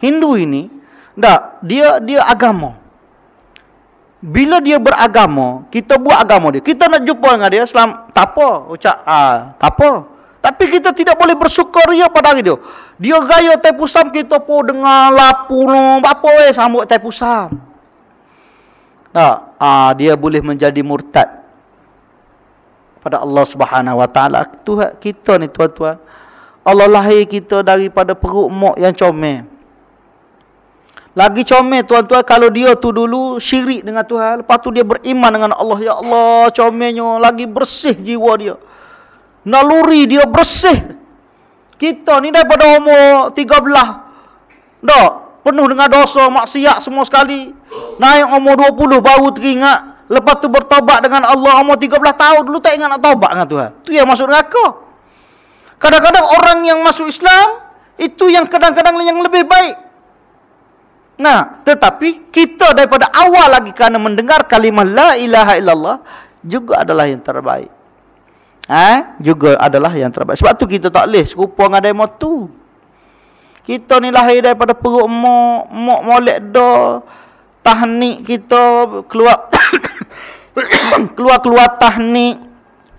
Hindu ini tak dia dia agama bila dia beragama kita buat agama dia kita nak jumpa dengan dia selam tak apa ucap ah tak apa tapi kita tidak boleh bersukaria pada hari dia. Dia gaya tepusam kita pun dengar lapu no, apa eh sambut tepusam. Tak, ah dia boleh menjadi murtad pada Allah Subhanahu Wa Taala. Tuhan kita ni tuan-tuan. Allah lahir kita daripada perut mak yang comel. Lagi comel tuan-tuan kalau dia tu dulu syirik dengan Tuhan, lepas tu dia beriman dengan Allah. Ya Allah, comelnya lagi bersih jiwa dia naluri dia bersih. Kita ni daripada umur 13. Dak, penuh dengan dosa, maksiat semua sekali. Naik umur 20 baru teringat. Lepas tu bertobat dengan Allah umur 13 tahun dulu tak ingat nak tobat dengan Tuhan. Tu yang masuk neraka. Kadang-kadang orang yang masuk Islam itu yang kadang-kadang yang lebih baik. Nah, tetapi kita daripada awal lagi kerana mendengar kalimah la ilaha illallah juga adalah yang terbaik eh, juga adalah yang terbaik. Sebab tu kita tak boleh serupa dengan demo tu. Kita ni lahir daripada perut mok, mok molek do. Tahnik kita keluar [COUGHS] [COUGHS] keluar-keluar tahnik.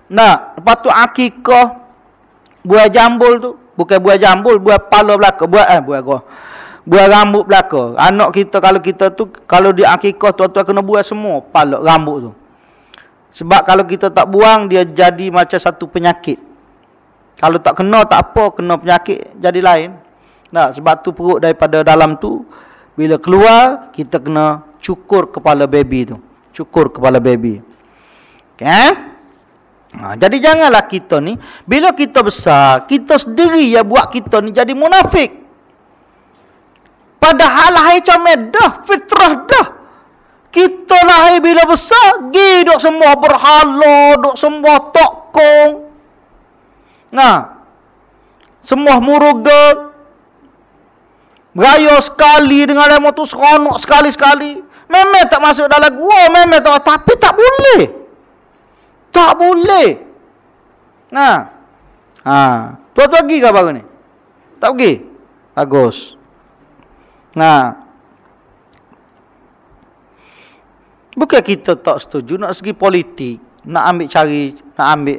Nah, lepas tu akikah buah jambul tu, bukan buah jambul, buah pala belaka, buah eh buah gua. Buah rambut belaka. Anak kita kalau kita tu kalau di akikah tuan-tuan kena buah semua pala rambut tu. Sebab kalau kita tak buang, dia jadi macam satu penyakit. Kalau tak kena, tak apa. Kena penyakit, jadi lain. Nah, sebab tu perut daripada dalam tu, bila keluar, kita kena cukur kepala baby tu. Cukur kepala baby. Okay? Ha, jadi janganlah kita ni, bila kita besar, kita sendiri yang buat kita ni jadi munafik. Padahal hai comel dah, fitrah dah. Kita lahir bila besar, gi duk semua berhala, duk semua tokong. Nah. Semua muruga. Beraya sekali dengan lemo tu seronok sekali-sekali. Memang tak masuk dalam gua, memang tak tapi tak boleh. Tak boleh. Nah. Ha. Tuan-tuan pergi ke baru ni? Tak pergi? Bagus. Nah. Bukan kita tak setuju nak segi politik, nak ambil cari, nak ambil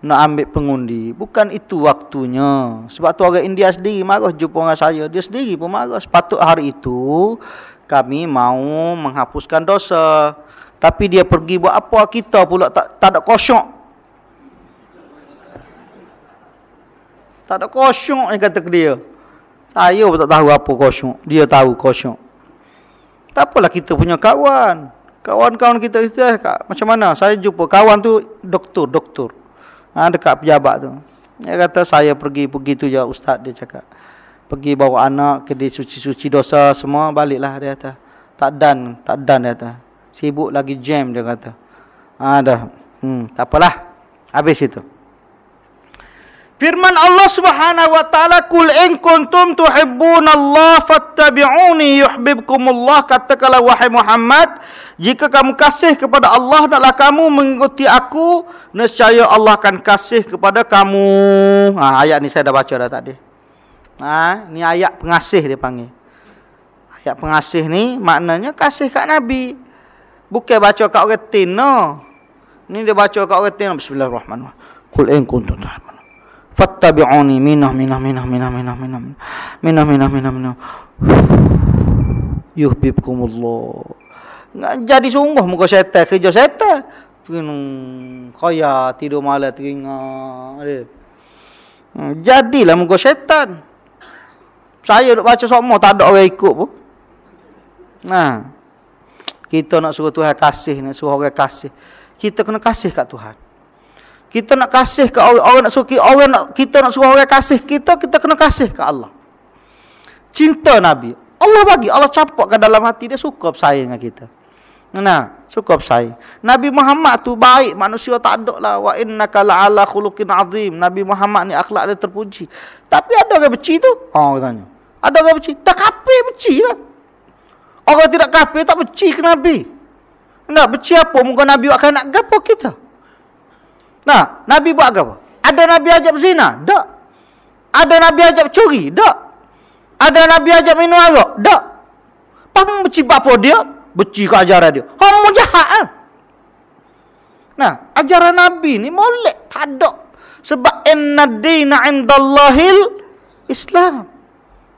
nak ambil pengundi. Bukan itu waktunya. Sebab tu orang India sendiri marah jumpa dengan saya. Dia sendiri pun marah. Sepatut hari itu kami mau menghapuskan dosa. Tapi dia pergi buat apa kita pula tak, tak ada kosong. Tak ada kosyuk ni kata ke dia. Saya pun tak tahu apa kosyuk. Dia tahu kosyuk. Tak apalah kita punya kawan. Kawan-kawan kita kita macam mana? Saya jumpa kawan tu doktor, doktor. Ha, dekat pejabat tu. Dia kata saya pergi pergi tu je ustaz dia cakap. Pergi bawa anak ke dia suci-suci dosa semua baliklah dia kata. Tak dan, tak dan dia kata. Sibuk lagi jam dia kata. Ha dah. Hmm, tak apalah. Habis itu. Firman Allah Subhanahu wa taala kul in kuntum tuhibbunallaha fattabi'uni yuhibbukumullah katakanlah wahai Muhammad jika kamu kasih kepada Allah hendaklah kamu mengikuti aku nescaya Allah akan kasih kepada kamu ha ayat ni saya dah baca dah tadi ha ni ayat pengasih dia panggil ayat pengasih ni maknanya kasih kat nabi bukan baca kat orang tin no ni dia baca kat orang tin bismillahirrahmanirrahim kul in kuntum tuhibbunallaha fattabi'uni minah minah minah minah minah minah minah minah minah minah yuhibbukumullah nggak jadi sungguh muka syaitan kerja syaitan terinung kaya tidur malam teringat hmm, jadilah muka syaitan saya duk baca semua tak ada orang ikut pun nah kita nak suruh Tuhan kasih nak suruh orang kasih kita kena kasih kat Tuhan kita nak kasih ke orang, orang nak suruh orang nak kita nak suruh orang kasih kita, kita kena kasih ke Allah. Cinta Nabi. Allah bagi, Allah campak ke dalam hati dia suka sayang dengan kita. Nah, suka sayang. Nabi Muhammad tu baik, manusia tak ada lah. Wa innaka la'ala khuluqin azim. Nabi Muhammad ni akhlak dia terpuji. Tapi ada orang benci tu? Oh, tanya. Ada orang benci? Tak kafir benci lah. Orang tidak kafir tak benci ke Nabi. Nak benci apa? Muka Nabi akan nak gapo kita. Nah, Nabi buat apa? Ada Nabi ajak zina? Tak. Ada Nabi ajak curi? Tak. Ada Nabi ajak minum arak? Tak. Pam beci apa dia? Beci ke ajaran dia. Kamu jahat kan? Nah, ajaran Nabi ni molek. Tak ada. Sebab inna dina indallahil Islam.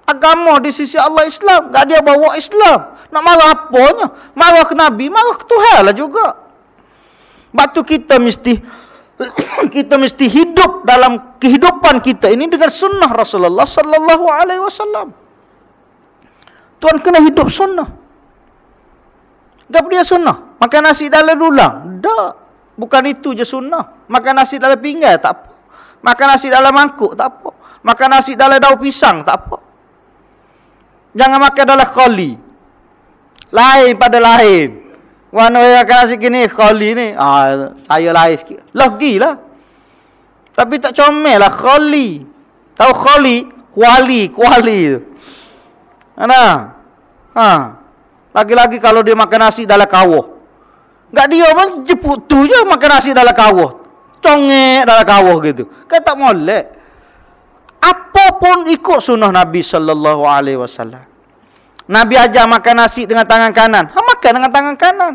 Agama di sisi Allah Islam. Tak dia bawa Islam. Nak marah apanya? Marah ke Nabi? Marah ke Tuhan lah juga. Sebab tu kita mesti [COUGHS] kita mesti hidup dalam kehidupan kita ini dengan sunnah Rasulullah sallallahu alaihi wasallam. Tuan kena hidup sunnah. Gap dia sunnah. Makan nasi dalam lulang. Tak. Bukan itu je sunnah. Makan nasi dalam pinggan tak apa. Makan nasi dalam mangkuk tak apa. Makan nasi dalam daun pisang tak apa. Jangan makan dalam khali. Lain pada lain. Mana yang akan nasi kini khali ni? Ah, saya lain sikit. Lagi lah. Tapi tak comel lah khali. Tahu khali? Kuali, kuali tu. Mana? Ha. Lagi-lagi kalau dia makan nasi dalam kawah. Enggak dia pun jeput tu je makan nasi dalam kawah. Congek dalam kawah gitu. Kan tak molek. Apapun ikut sunnah Nabi sallallahu alaihi wasallam. Nabi ajar makan nasi dengan tangan kanan. Ha makan dengan tangan kanan.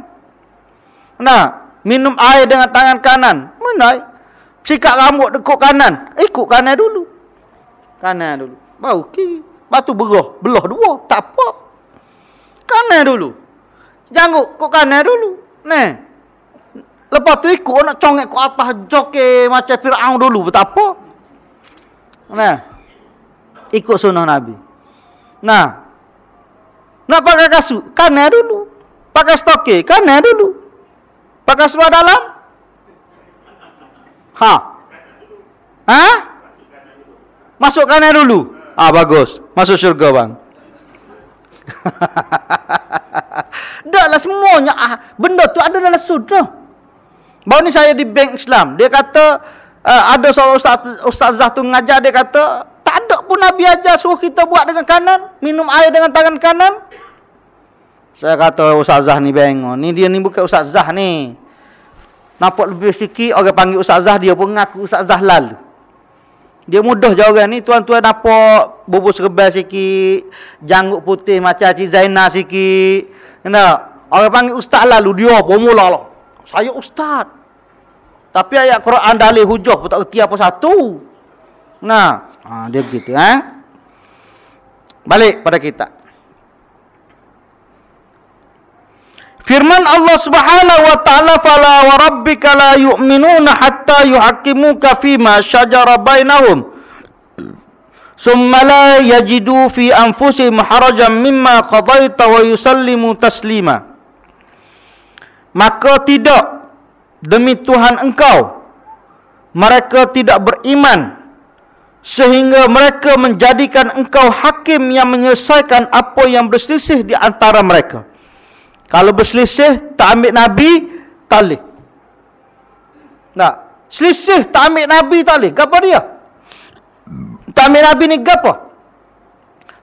Nah, minum air dengan tangan kanan. Mana? Sikat rambut dekuk kanan. Ikut kanan dulu. Kanan dulu. Baru kiri. Batu berah. Belah dua. Tak apa. Kanan dulu. Janggut kok kanan dulu. Nah. Lepas tu ikut nak congek ke atas joke macam Fir'aun dulu. Betapa? Nah. Ikut sunnah Nabi. Nah. Nak pakai kasut? Kanan dulu. Pakai stoke? Kanan dulu. Pakai seluar dalam? Ha? Ha? Masuk kanan dulu. Ah bagus. Masuk syurga bang. [LAUGHS] Daklah semuanya ah, benda tu ada dalam sunnah. Baru ni saya di bank Islam. Dia kata uh, ada seorang ustaz, ustazah tu ngajar dia kata tak ada pun Nabi ajar suruh kita buat dengan kanan, minum air dengan tangan kanan. Saya kata ustazah ni bengong. Ni dia ni bukan ustazah ni. Nampak lebih sikit orang panggil ustazah dia pun ngaku ustazah lalu. Dia mudah je orang ni tuan-tuan nampak bubur serbal sikit, janggut putih macam Cik Zainal sikit. Kena orang panggil ustaz lalu dia pun mula lah. Saya ustaz. Tapi ayat Quran dalil hujah pun tak reti apa satu. Nah, ha, dia gitu eh. Balik pada kita. Firman Allah Subhanahu wa taala fala wa rabbika la yu'minuna hatta yuhaqqimuka fi ma shajara bainahum. Summa la yajidu fi anfusihim harajan mimma qadaita wa yusallimu taslima. Maka tidak demi Tuhan engkau mereka tidak beriman sehingga mereka menjadikan engkau hakim yang menyelesaikan apa yang berselisih di antara mereka kalau berselisih tak ambil nabi tak boleh nah selisih tak ambil nabi tak boleh apa dia Tamir Nabi ni apa?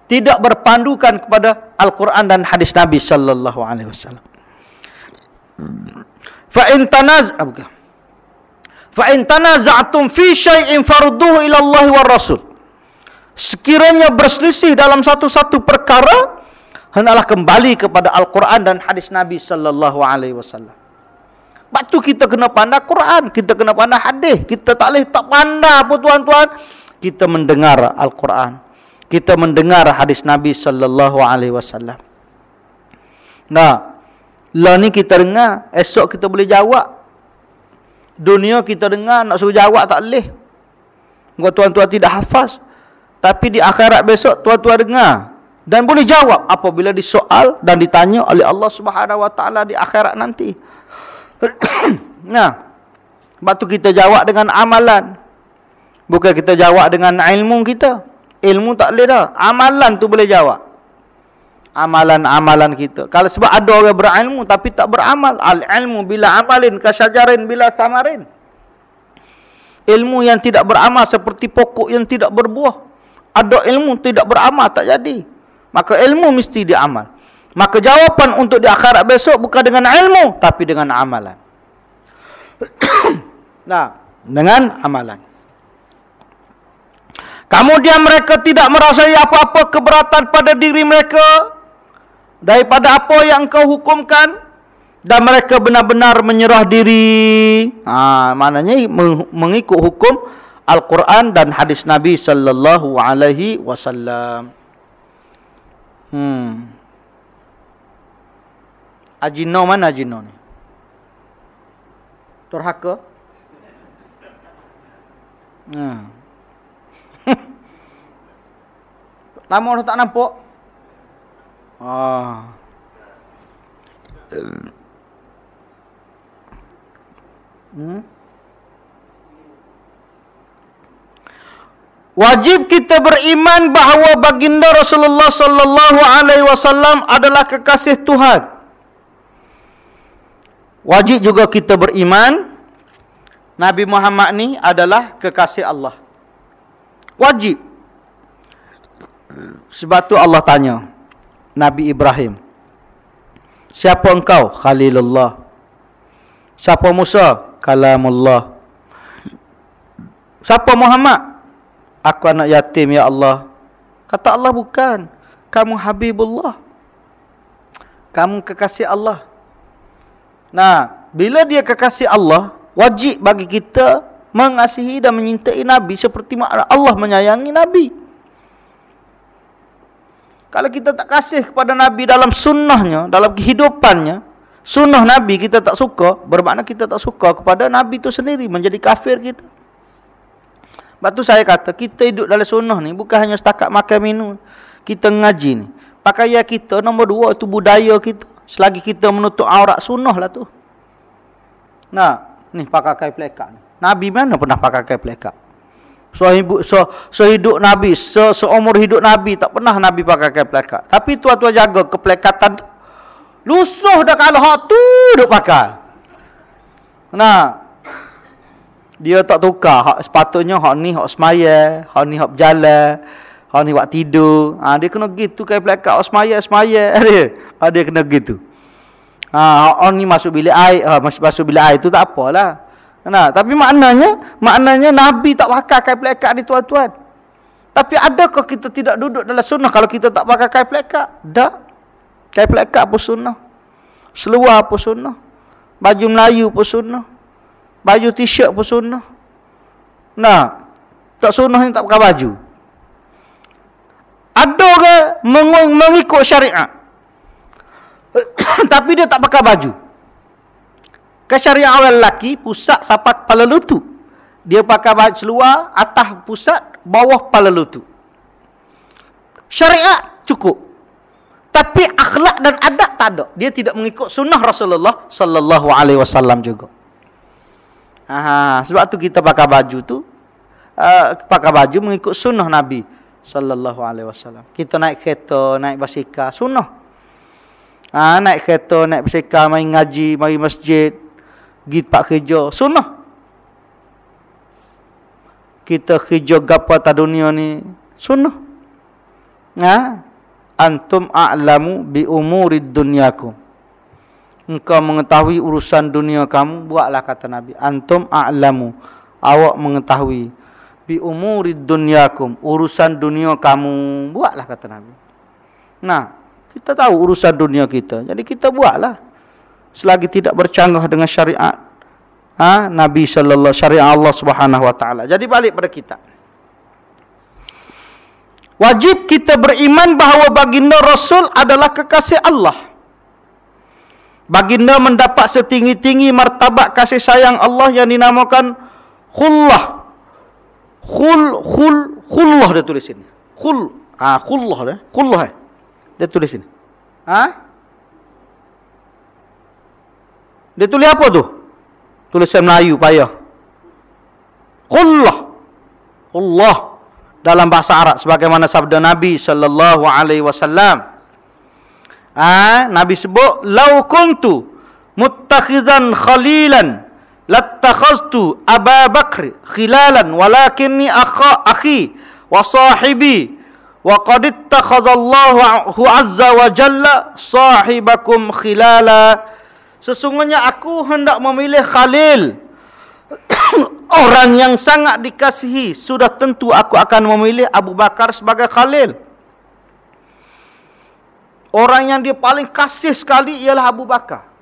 Tidak berpandukan kepada Al-Quran dan hadis Nabi sallallahu alaihi wasallam. Fa in tanaz Fa in tanaza'tum fi syai'in farudduhu ila Allah wa Rasul. Sekiranya berselisih dalam satu-satu perkara, hendaklah kembali kepada Al-Quran dan hadis Nabi sallallahu alaihi wasallam. Batu kita kena pandai Quran, kita kena pandai hadis. Kita tak boleh tak pandai apa tuan-tuan kita mendengar Al-Quran. Kita mendengar hadis Nabi sallallahu alaihi wasallam. Nah, lah ni kita dengar, esok kita boleh jawab. Dunia kita dengar nak suruh jawab tak boleh. Engkau tuan-tuan tidak hafaz. Tapi di akhirat besok tuan-tuan dengar dan boleh jawab apabila disoal dan ditanya oleh Allah Subhanahu wa taala di akhirat nanti. [CLEARS THROAT] nah, sebab tu kita jawab dengan amalan. Bukan kita jawab dengan ilmu kita. Ilmu tak boleh dah. Amalan tu boleh jawab. Amalan-amalan kita. Kalau sebab ada orang berilmu tapi tak beramal. Al-ilmu bila amalin kasyajarin bila tamarin. Ilmu yang tidak beramal seperti pokok yang tidak berbuah. Ada ilmu tidak beramal tak jadi. Maka ilmu mesti diamal. Maka jawapan untuk di akhirat besok bukan dengan ilmu tapi dengan amalan. [CLEARS THROAT] nah, dengan amalan. Kemudian mereka tidak merasai apa-apa keberatan pada diri mereka daripada apa yang kau hukumkan dan mereka benar-benar menyerah diri. Ha, maknanya mengikut hukum Al-Quran dan hadis Nabi sallallahu alaihi wasallam. Hmm. Ajino mana Ajino ni? Turhaka? Hmm. [LAUGHS] Lama dah tak nampak. Ah. Hmm. Wajib kita beriman bahawa baginda Rasulullah sallallahu alaihi wasallam adalah kekasih Tuhan. Wajib juga kita beriman Nabi Muhammad ni adalah kekasih Allah. Wajib. Sebab tu Allah tanya Nabi Ibrahim Siapa engkau? Khalilullah Siapa Musa? Kalamullah Siapa Muhammad? Aku anak yatim ya Allah. Kata Allah bukan. Kamu Habibullah. Kamu kekasih Allah. Nah, bila dia kekasih Allah Wajib bagi kita Mengasihi dan menyintai Nabi Seperti Allah menyayangi Nabi. Kalau kita tak kasih kepada Nabi dalam sunnahnya, dalam kehidupannya, sunnah Nabi kita tak suka, bermakna kita tak suka kepada Nabi itu sendiri, menjadi kafir kita. Sebab tu saya kata, kita hidup dalam sunnah ni bukan hanya setakat makan minum. Kita ngaji ni. Pakaian kita, nombor dua itu budaya kita. Selagi kita menutup aurat sunnah lah tu. Nah, ni pakai kain pelekat ni. Nabi mana pernah pakai kain pelekat? So, so, so hidup Nabi, so, seumur hidup Nabi, tak pernah Nabi pakai kain pelekat. Tapi tuan-tuan jaga kepelekatan tu. Lusuh dah kalau hak tu duk pakai. Nah, dia tak tukar. Hak sepatutnya hak ni hak semaya, hak ni hak berjalan, hak ni buat tidur. Ha, dia kena gitu kain pelekat, hak semaya, semaya. [LAUGHS] Dia, ha, dia kena gitu. Ha, hak ni masuk bilik air, ha, masuk bilik air tu tak apalah. Nah, tapi maknanya, maknanya Nabi tak pakai kain pelekat ni tuan-tuan. Tapi adakah kita tidak duduk dalam sunnah kalau kita tak pakai kain pelekat? Tak. Kain pelekat apa sunnah? Seluar apa sunnah? Baju Melayu apa sunnah? Baju t-shirt apa sunnah? Nah, tak sunnah ni tak pakai baju. Ada orang mengikut syariat. [COUGHS] tapi dia tak pakai baju. Kesyariah orang lelaki, pusat sampai kepala lutut. Dia pakai baju seluar, atas pusat, bawah kepala lutut. Syariat cukup. Tapi akhlak dan adab tak ada. Dia tidak mengikut sunnah Rasulullah sallallahu alaihi wasallam juga. Ha, sebab tu kita pakai baju tu uh, pakai baju mengikut sunnah Nabi sallallahu alaihi wasallam. Kita naik kereta, naik basikal, sunnah. Ha, naik kereta, naik basikal, main ngaji, mari masjid, pergi pak kerja, sunnah. Kita kerja gapo ta dunia ni, sunnah. Ha? Antum a'lamu bi umurid dunyakum. Engkau mengetahui urusan dunia kamu, buatlah kata Nabi. Antum a'lamu. Awak mengetahui bi umurid dunyakum urusan dunia kamu buatlah kata Nabi. Nah, kita tahu urusan dunia kita. Jadi kita buatlah. Selagi tidak bercanggah dengan syariat ha? Nabi sallallahu syariat Allah Subhanahu wa taala. Jadi balik pada kita. Wajib kita beriman bahawa baginda Rasul adalah kekasih Allah. Baginda mendapat setinggi-tinggi martabat kasih sayang Allah yang dinamakan khullah khul khul khullah dia tulis sini. Khul ah khullah dia. Khullah eh. Dia tulis sini. Ha? Dia tulis apa tu? Tulisan Melayu payah. Khullah. Allah dalam bahasa Arab sebagaimana sabda Nabi sallallahu alaihi wasallam. Ah, Nabi sebut lau kuntu muttakhizan khalilan lattakhaztu Aba Bakr khilalan walakinni akha akhi wa sahibi wa qad ittakhazallahu azza wa jalla sahibakum khilala. Sesungguhnya aku hendak memilih khalil. [COUGHS] Orang yang sangat dikasihi sudah tentu aku akan memilih Abu Bakar sebagai khalil orang yang dia paling kasih sekali ialah Abu Bakar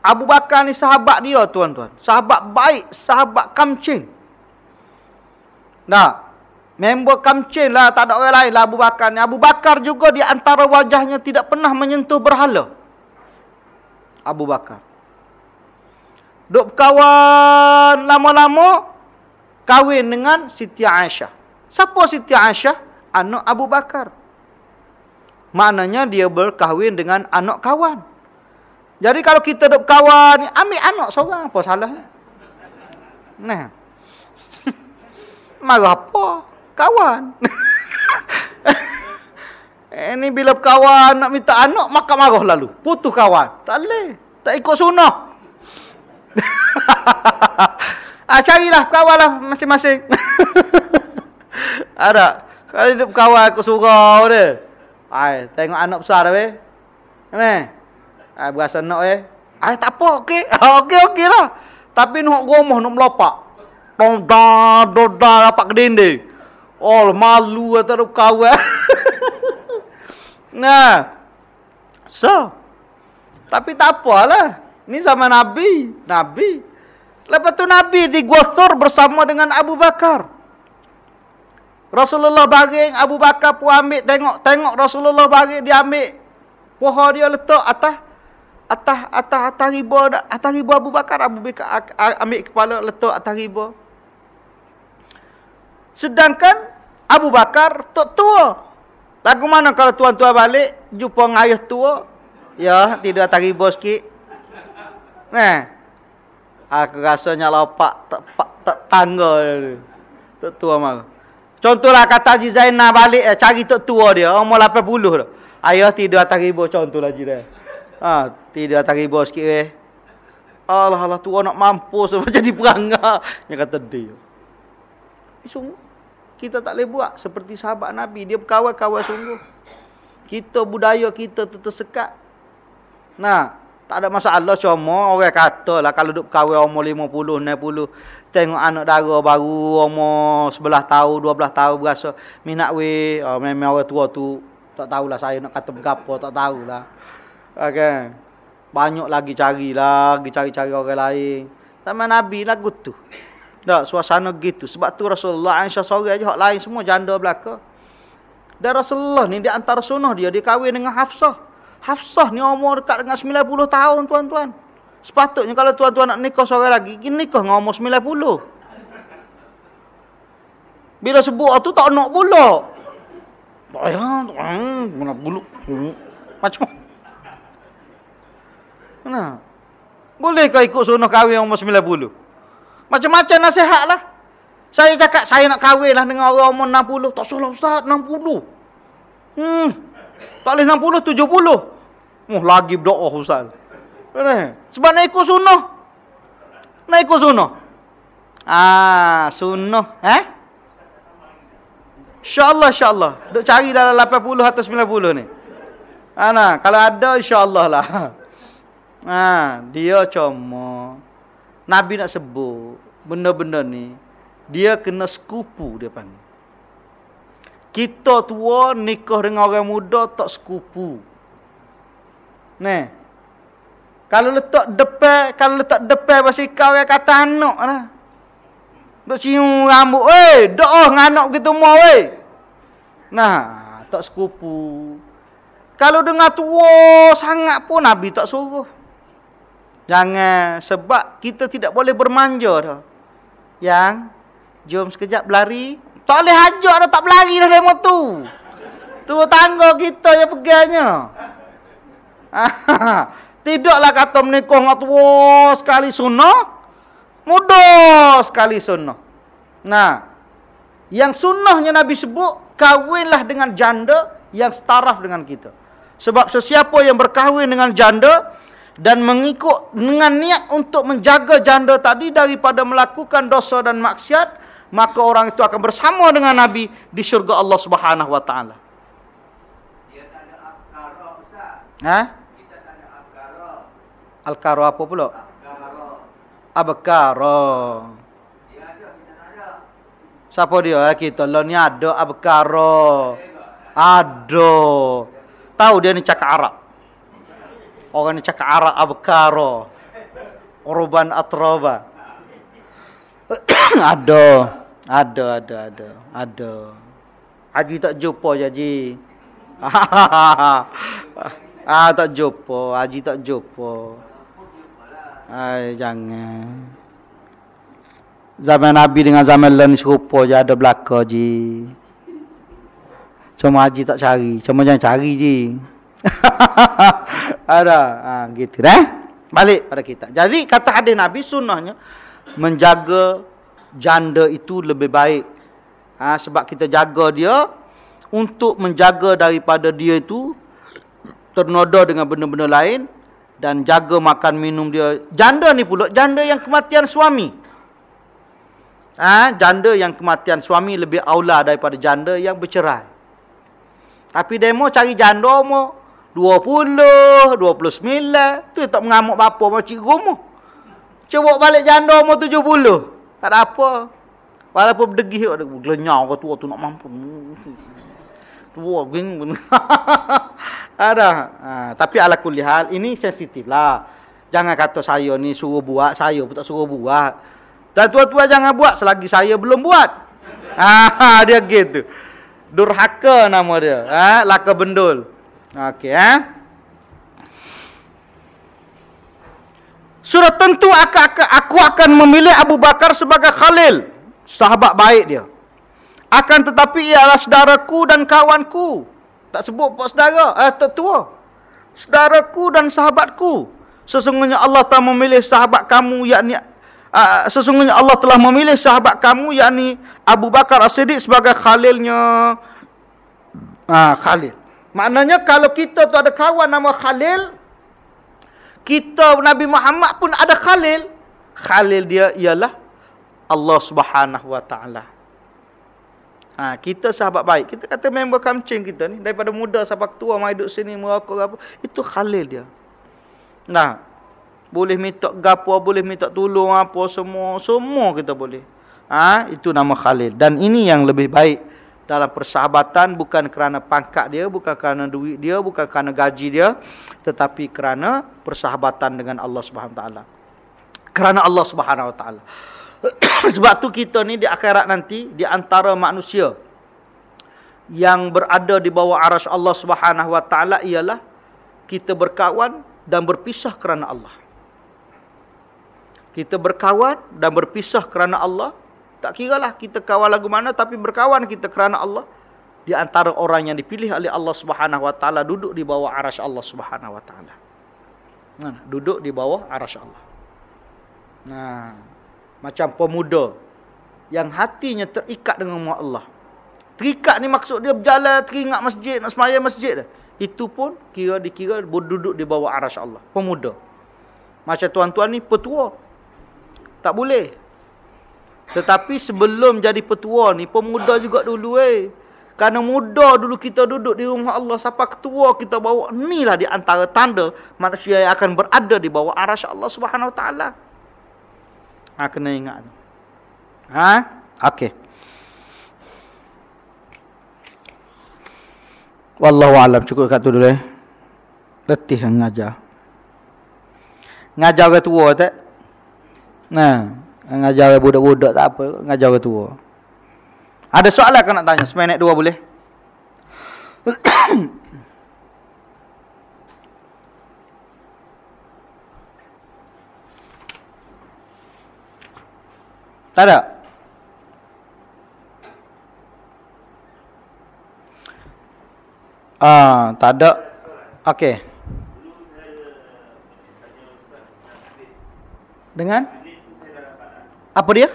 Abu Bakar ni sahabat dia tuan-tuan. Sahabat baik, sahabat kamcing. Nah, member kamcing lah, tak ada orang lain lah Abu Bakar ni. Abu Bakar juga di antara wajahnya tidak pernah menyentuh berhala. Abu Bakar. Duk kawan lama-lama, kahwin dengan Siti Aisyah. Siapa Siti Aisyah? Anak Abu Bakar. Maknanya dia berkahwin dengan anak kawan. Jadi kalau kita duk kawan, ambil anak seorang apa salah? Nah. [LAUGHS] Marah apa? Kawan. Ini [LAUGHS] eh, bila kawan nak minta anak, maka marah lalu. Putus kawan. Tak boleh. Tak ikut sunnah. [LAUGHS] ah, carilah kawan lah masing-masing. Ada. Kalau hidup kawan aku surau dia. Ay, tengok anak besar dah weh. Ni. Ah berasa nak eh. Ah tak apa okey. [LAUGHS] Ah okey okey lah. Tapi nak gomoh nak melopak. Dong da do da dapat ke dinding. Oh malu atau kau eh. [LAUGHS] nah. So. Tapi tak apalah. Ini sama Nabi. Nabi. Lepas tu Nabi digosor bersama dengan Abu Bakar. Rasulullah bagi Abu Bakar pun ambil tengok tengok Rasulullah bagi dia ambil pohon dia letak atas atas atas atas riba atas riba Abu Bakar Abu Bakar ambil kepala letak atas riba. Sedangkan Abu Bakar tok tua. Lagu mana kalau tuan-tuan balik jumpa ayah tua? Ya tidak atas riba sikit. Nah. Aku rasanya lopak tak tangga. Tok tua mah contohlah kata Haji Zainal balik eh, cari tok tua dia umur 80 dah ayah tidak atas riba contohlah Haji Ha, tidak tak riba sikit weh. Allah Allah tu nak mampus [LAUGHS] apa jadi perangai. Yang kata dia. Sungguh. Kita tak boleh buat seperti sahabat Nabi. Dia berkawan-kawan sungguh. Kita budaya kita tersekat. Nah, tak ada masalah cuma orang kata lah kalau duk kahwin umur 50, 60, tengok anak dara baru umur 11 tahun, 12 tahun berasa minat weh, oh, memang orang tua tu tak tahulah saya nak kata berapa, tak tahulah. Okay. Banyak lagi cari lagi cari-cari orang lain. Sama Nabi lagu tu. Tak, suasana gitu. Sebab tu Rasulullah Aisyah sore aja hak lain semua janda belaka. Dan Rasulullah ni di antara sunnah dia dia kahwin dengan Hafsah. Hafsah ni umur dekat dengan 90 tahun tuan-tuan. Sepatutnya kalau tuan-tuan nak nikah seorang lagi, nikah dengan umur 90. Bila sebut tu tak nak pula. Tak payah, tak payah. Mana bulu. Macam mana? Boleh kau ikut sunnah kahwin umur 90? Macam-macam nasihat lah. Saya cakap saya nak kahwin lah dengan orang umur 60. Tak salah Ustaz, 60. Hmm. Tak boleh 60, 70. Oh, lagi berdoa Ustaz. Sebab nak ikut sunnah. Nak ikut sunnah. Ah, sunnah. Eh? InsyaAllah, insyaAllah. Duk cari dalam 80 atau 90 ni. Ana, kalau ada insyaAllah lah. Ha, [LAUGHS] dia cuma Nabi nak sebut benda-benda ni dia kena sekupu dia panggil. Kita tua nikah dengan orang muda tak sekupu. Nah. Kalau letak depan, kalau letak depan basikal yang kata anak lah. Duk cium rambut, "Wei, doa dengan anak begitu mau, wei." Nah, tak sekupu. Kalau dengar tua sangat pun Nabi tak suruh. Jangan sebab kita tidak boleh bermanja dah. Yang jom sekejap berlari, tak boleh hajak dah tak berlari dah demo tu. Tu tangga kita yang pegangnya. [LAUGHS] Tidaklah kata menikah dengan tua sekali sunnah. Mudah sekali sunnah. Nah. Yang sunnahnya Nabi sebut, kawinlah dengan janda yang setaraf dengan kita. Sebab sesiapa yang berkahwin dengan janda dan mengikut dengan niat untuk menjaga janda tadi daripada melakukan dosa dan maksiat, maka orang itu akan bersama dengan Nabi di syurga Allah Subhanahu wa taala. Dia tak ada akara, Ustaz. Ha? Kita tak ada akara. Al-kara apa pula? Abkara. Siapa dia? Eh, kita lah ni ada abkara. Ada. Tahu dia ni cakap Arab. Orang ni cakap Arab abkara. Urban atroba. [COUGHS] ada. Ada, ada, ada. Ada. Haji tak jumpa je, Haji. [LAUGHS] ah, tak jumpa. Haji tak jumpa. Ay, jangan. Zaman Nabi dengan zaman lain serupa je ada belaka je. Cuma Haji tak cari. Cuma jangan cari je. [LAUGHS] ada. Ha, gitu dah. Balik pada kita. Jadi kata hadis Nabi sunnahnya. Menjaga janda itu lebih baik. Ha, sebab kita jaga dia. Untuk menjaga daripada dia itu. Ternoda dengan benda-benda lain dan jaga makan minum dia. Janda ni pula janda yang kematian suami. Ah, ha, janda yang kematian suami lebih aula daripada janda yang bercerai. Tapi demo cari janda mo 20, 29, tu tak mengamuk bapa mau cik rumah. Cuba balik janda mo 70. Tak ada apa. Walaupun berdegih gelenyau ke tua tu nak mampu. Tua geng. [LAUGHS] Ada. Ha, tapi ala kulli hal ini sensitif lah. Jangan kata saya ni suruh buat, saya pun tak suruh buat. Dan tua-tua jangan buat selagi saya belum buat. [LAUGHS] Ha, dia gitu. Durhaka nama dia. Ha, laka bendul. Okey, ha? Sudah tentu aku akan memilih Abu Bakar sebagai Khalil. Sahabat baik dia. Akan tetapi ia adalah saudaraku dan kawanku. Tak sebut pak saudara, eh tetua. Saudaraku dan sahabatku. Sesungguhnya Allah telah memilih sahabat kamu yakni uh, sesungguhnya Allah telah memilih sahabat kamu yakni Abu Bakar As-Siddiq sebagai khalilnya. Ah, Khalil. Maknanya kalau kita tu ada kawan nama Khalil, kita Nabi Muhammad pun ada Khalil. Khalil dia ialah Allah Subhanahu wa taala. Ha, kita sahabat baik. Kita kata member kamcing kita ni. Daripada muda sampai tua mai duduk sini merokok apa. Itu khalil dia. Nah. Boleh minta gapo, boleh minta tolong apa semua. Semua kita boleh. Ha, itu nama khalil. Dan ini yang lebih baik. Dalam persahabatan bukan kerana pangkat dia. Bukan kerana duit dia. Bukan kerana gaji dia. Tetapi kerana persahabatan dengan Allah SWT. Kerana Allah SWT. [COUGHS] Sebab tu kita ni di akhirat nanti di antara manusia yang berada di bawah arasy Allah Subhanahu wa taala ialah kita berkawan dan berpisah kerana Allah. Kita berkawan dan berpisah kerana Allah. Tak kiralah kita kawan lagu mana tapi berkawan kita kerana Allah. Di antara orang yang dipilih oleh Allah Subhanahu wa taala duduk di bawah arasy Allah Subhanahu wa taala. Nah, duduk di bawah arasy Allah. Nah, macam pemuda yang hatinya terikat dengan Allah. Terikat ni maksud dia berjalan teringat masjid, nak semayang masjid dah. Itu pun kira dikira duduk di bawah arasy Allah. Pemuda. Macam tuan-tuan ni petua. Tak boleh. Tetapi sebelum jadi petua ni, pemuda juga dulu eh. Kerana muda dulu kita duduk di rumah Allah. Siapa ketua kita bawa. Inilah di antara tanda manusia yang akan berada di bawah arasy Allah subhanahu wa ta'ala. Ha, kena ingat tu. Ha? Okey. Wallahu alam cukup kat tu dulu eh. Letih ngajar. Ngajar ke tua tak? Nah, ngajar budak-budak tak apa, ngajar ke tua. Ada soalan kau nak tanya? Seminit dua boleh? [COUGHS] tak ada? Ah, tak ada. Okey. Dengan apa dia?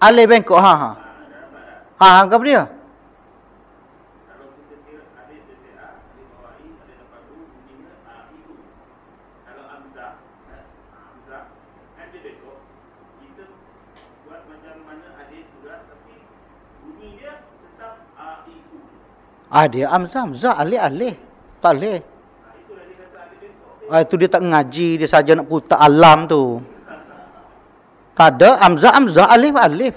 Alif bengkok. Ha ha. Ha, apa dia? Ah dia amzah amzah alih alih. Tak alih. Ah itu dia tak ngaji, dia saja nak putar alam tu. Tak ada amzah amzah alif alif.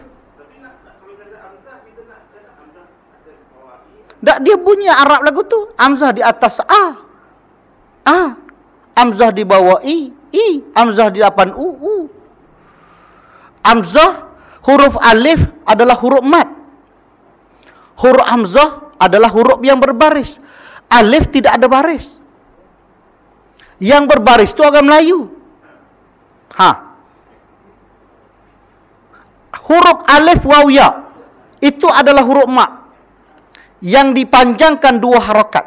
Tak dia bunyi Arab lagu tu. Amzah di atas A. A. Amzah di bawah I. I. Amzah di depan U. U. Amzah huruf alif adalah huruf mat. Huruf amzah adalah huruf yang berbaris. Alif tidak ada baris. Yang berbaris itu agama Melayu. Ha. Huruf alif waw ya itu adalah huruf ma yang dipanjangkan dua harakat.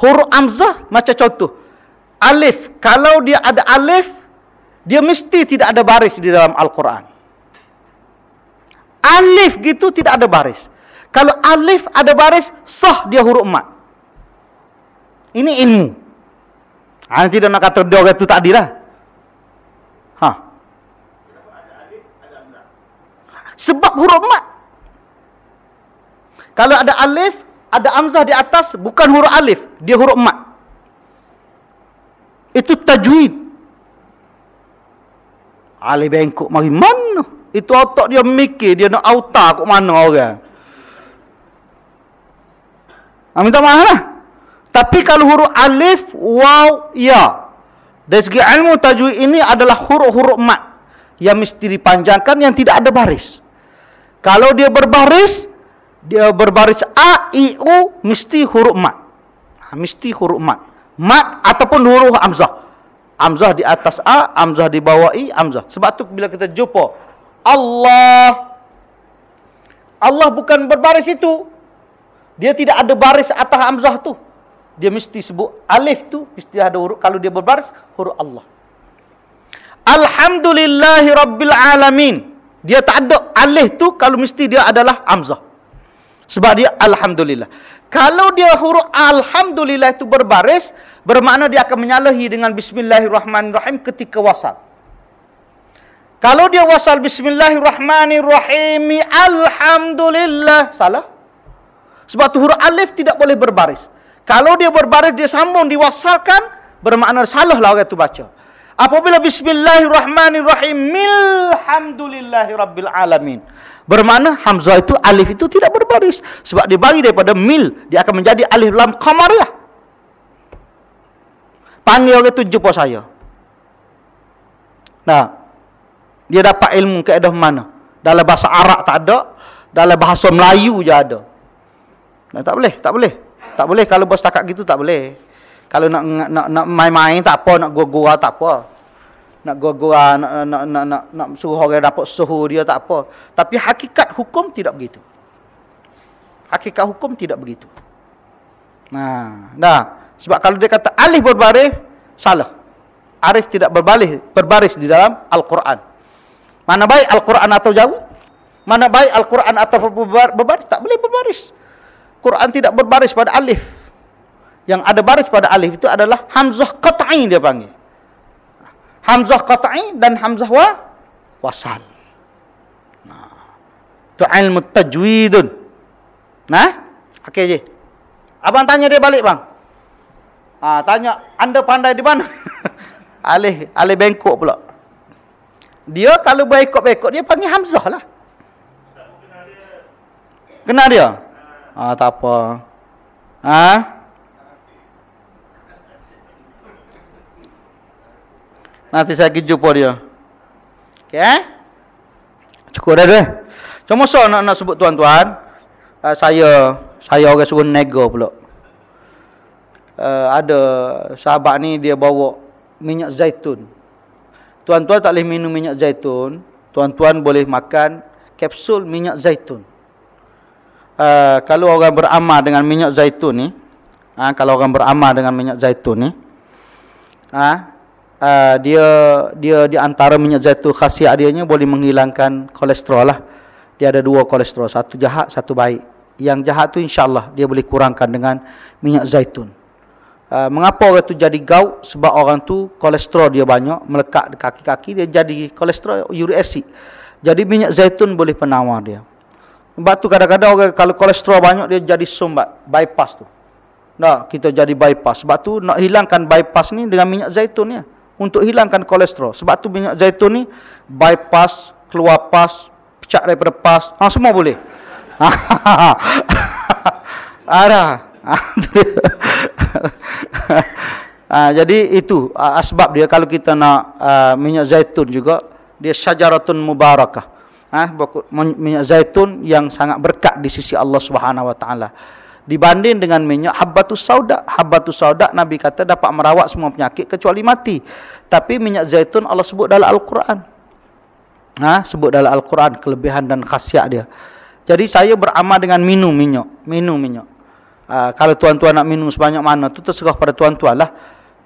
Huruf amzah macam contoh. Alif, kalau dia ada alif, dia mesti tidak ada baris di dalam Al-Quran. Alif gitu tidak ada baris. Kalau alif ada baris, sah dia huruf mat. Ini ilmu. Ha, nanti dia nak kata dia itu tak adil lah. Ha. Sebab huruf mat. Kalau ada alif, ada amzah di atas, bukan huruf alif. Dia huruf mat. Itu tajwid. Alif bengkok mari mana? Itu otak dia mikir, dia nak auta kok mana orang. Ha, minta maaf lah. Tapi kalau huruf alif, waw, ya. Dari segi ilmu tajwid ini adalah huruf-huruf mat. Yang mesti dipanjangkan yang tidak ada baris. Kalau dia berbaris, dia berbaris A, I, U, mesti huruf mat. Ha, mesti huruf mat. Mat ataupun huruf amzah. Amzah di atas A, amzah di bawah I, amzah. Sebab tu bila kita jumpa Allah. Allah bukan berbaris itu. Dia tidak ada baris atas hamzah tu. Dia mesti sebut alif tu mesti ada huruf kalau dia berbaris huruf Allah. Alhamdulillahi rabbil alamin. Dia tak ada alif tu kalau mesti dia adalah hamzah. Sebab dia alhamdulillah. Kalau dia huruf alhamdulillah itu berbaris, bermakna dia akan menyalahi dengan bismillahirrahmanirrahim ketika wasal. Kalau dia wasal bismillahirrahmanirrahim alhamdulillah salah. Sebab tu huruf alif tidak boleh berbaris. Kalau dia berbaris, dia sambung, diwasalkan, bermakna salah lah orang itu baca. Apabila bismillahirrahmanirrahim, alamin. Bermakna Hamzah itu, alif itu tidak berbaris. Sebab dia bagi daripada mil, dia akan menjadi alif lam qamariyah. Panggil orang itu jumpa saya. Nah, dia dapat ilmu keadaan mana? Dalam bahasa Arab tak ada, dalam bahasa Melayu je ada. Nah, tak boleh, tak boleh. Tak boleh kalau bos takat gitu tak boleh. Kalau nak nak nak main-main tak apa, nak gua-gua tak apa. Nak gua-gua nak nak nak nak, nak suruh orang dapat suhu dia tak apa. Tapi hakikat hukum tidak begitu. Hakikat hukum tidak begitu. Nah, dah. Sebab kalau dia kata alif berbaris, salah. Arif tidak berbaris, berbaris di dalam Al-Quran. Mana baik Al-Quran atau jauh? Mana baik Al-Quran atau berbaris? Tak boleh berbaris. Quran tidak berbaris pada alif. Yang ada baris pada alif itu adalah Hamzah Qat'i dia panggil. Hamzah Qat'i dan Hamzah wa wasal. Nah. Itu ilmu tajwidun. Nah, okey je. Abang tanya dia balik bang. Ah, tanya, anda pandai di mana? [LAUGHS] alih, alih bengkok pula. Dia kalau bengkok-bengkok, dia panggil Hamzah lah. Kenal dia? Ah, tak apa. Ah? Nanti saya pergi jumpa dia. Okey? Cukup dah tu. Cuma so nak nak sebut tuan-tuan, uh, saya saya orang suruh nego pula. Uh, ada sahabat ni dia bawa minyak zaitun. Tuan-tuan tak boleh minum minyak zaitun, tuan-tuan boleh makan kapsul minyak zaitun. Uh, kalau orang beramal dengan minyak zaitun ni, uh, kalau orang beramal dengan minyak zaitun ni, uh, uh, dia dia di antara minyak zaitun khasiat dia boleh menghilangkan kolesterol lah. Dia ada dua kolesterol, satu jahat, satu baik yang jahat tu insyaAllah dia boleh kurangkan dengan minyak zaitun. Uh, mengapa orang tu jadi gout? Sebab orang tu kolesterol dia banyak, melekat di kaki-kaki dia jadi kolesterol uric acid. Jadi minyak zaitun boleh penawar dia. Sebab tu kadang-kadang orang kalau kolesterol banyak dia jadi sumbat, bypass tu. Nah, kita jadi bypass. Sebab tu nak hilangkan bypass ni dengan minyak zaitun ya. Untuk hilangkan kolesterol. Sebab tu minyak zaitun ni bypass, keluar pas, pecah daripada pas, ha, semua boleh. [LAUGHS] Ada. ah, jadi itu uh, asbab dia kalau kita nak uh, minyak zaitun juga dia syajaratun mubarakah. Ah, minyak zaitun yang sangat berkat di sisi Allah Subhanahu wa taala. Dibanding dengan minyak habbatus sauda. Habbatus sauda Nabi kata dapat merawat semua penyakit kecuali mati. Tapi minyak zaitun Allah sebut dalam Al-Quran. Ha, sebut dalam Al-Quran kelebihan dan khasiat dia. Jadi saya beramal dengan minum minyak. Minum minyak. Uh, kalau tuan-tuan nak minum sebanyak mana, tu terserah pada tuan-tuan lah.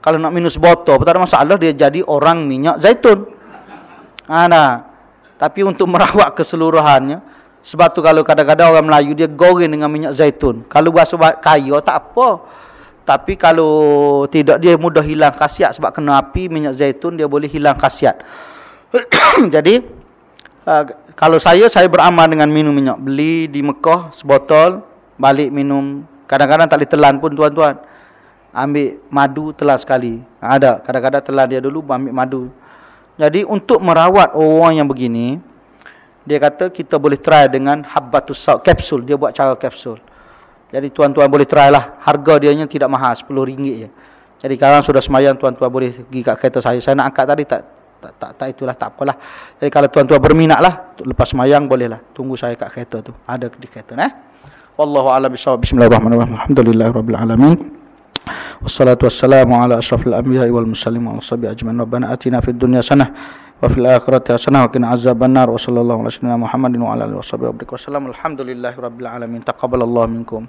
Kalau nak minum sebotol, tak ada masalah. Dia jadi orang minyak zaitun. Ha, nah. Tapi untuk merawat keseluruhannya, sebab tu kalau kadang-kadang orang Melayu, dia goreng dengan minyak zaitun. Kalau rasa kaya, tak apa. Tapi kalau tidak, dia mudah hilang khasiat. Sebab kena api, minyak zaitun, dia boleh hilang khasiat. [COUGHS] Jadi, uh, kalau saya, saya beramal dengan minum minyak. Beli di Mekah sebotol, balik minum. Kadang-kadang tak boleh telan pun tuan-tuan. Ambil madu telan sekali. Ada, kadang-kadang telan dia dulu, ambil madu. Jadi untuk merawat orang yang begini, dia kata kita boleh try dengan habbatus saw, kapsul. Dia buat cara kapsul. Jadi tuan-tuan boleh try lah. Harga dia tidak mahal, RM10 je. Jadi kalau sudah semayang, tuan-tuan boleh pergi kat kereta saya. Saya nak angkat tadi, tak tak, tak, tak itulah tak apalah. Jadi kalau tuan-tuan berminat lah lepas semayang bolehlah tunggu saya kat kereta tu. Ada di kereta eh. Wallahu a'lam bishawab. Bismillahirrahmanirrahim. Alhamdulillahirabbil alamin. Wassalatu wassalamu ala asyrafil anbiya'i wal mursalin wa sahbihi ajma'in. Rabbana atina fid dunya sanah wa fil akhirati hasanah wa qina azaban nar. Wa sallallahu ala sayyidina Muhammadin wa ala alihi washabihi wasallam. Alhamdulillahirabbil alamin. Taqabbalallahu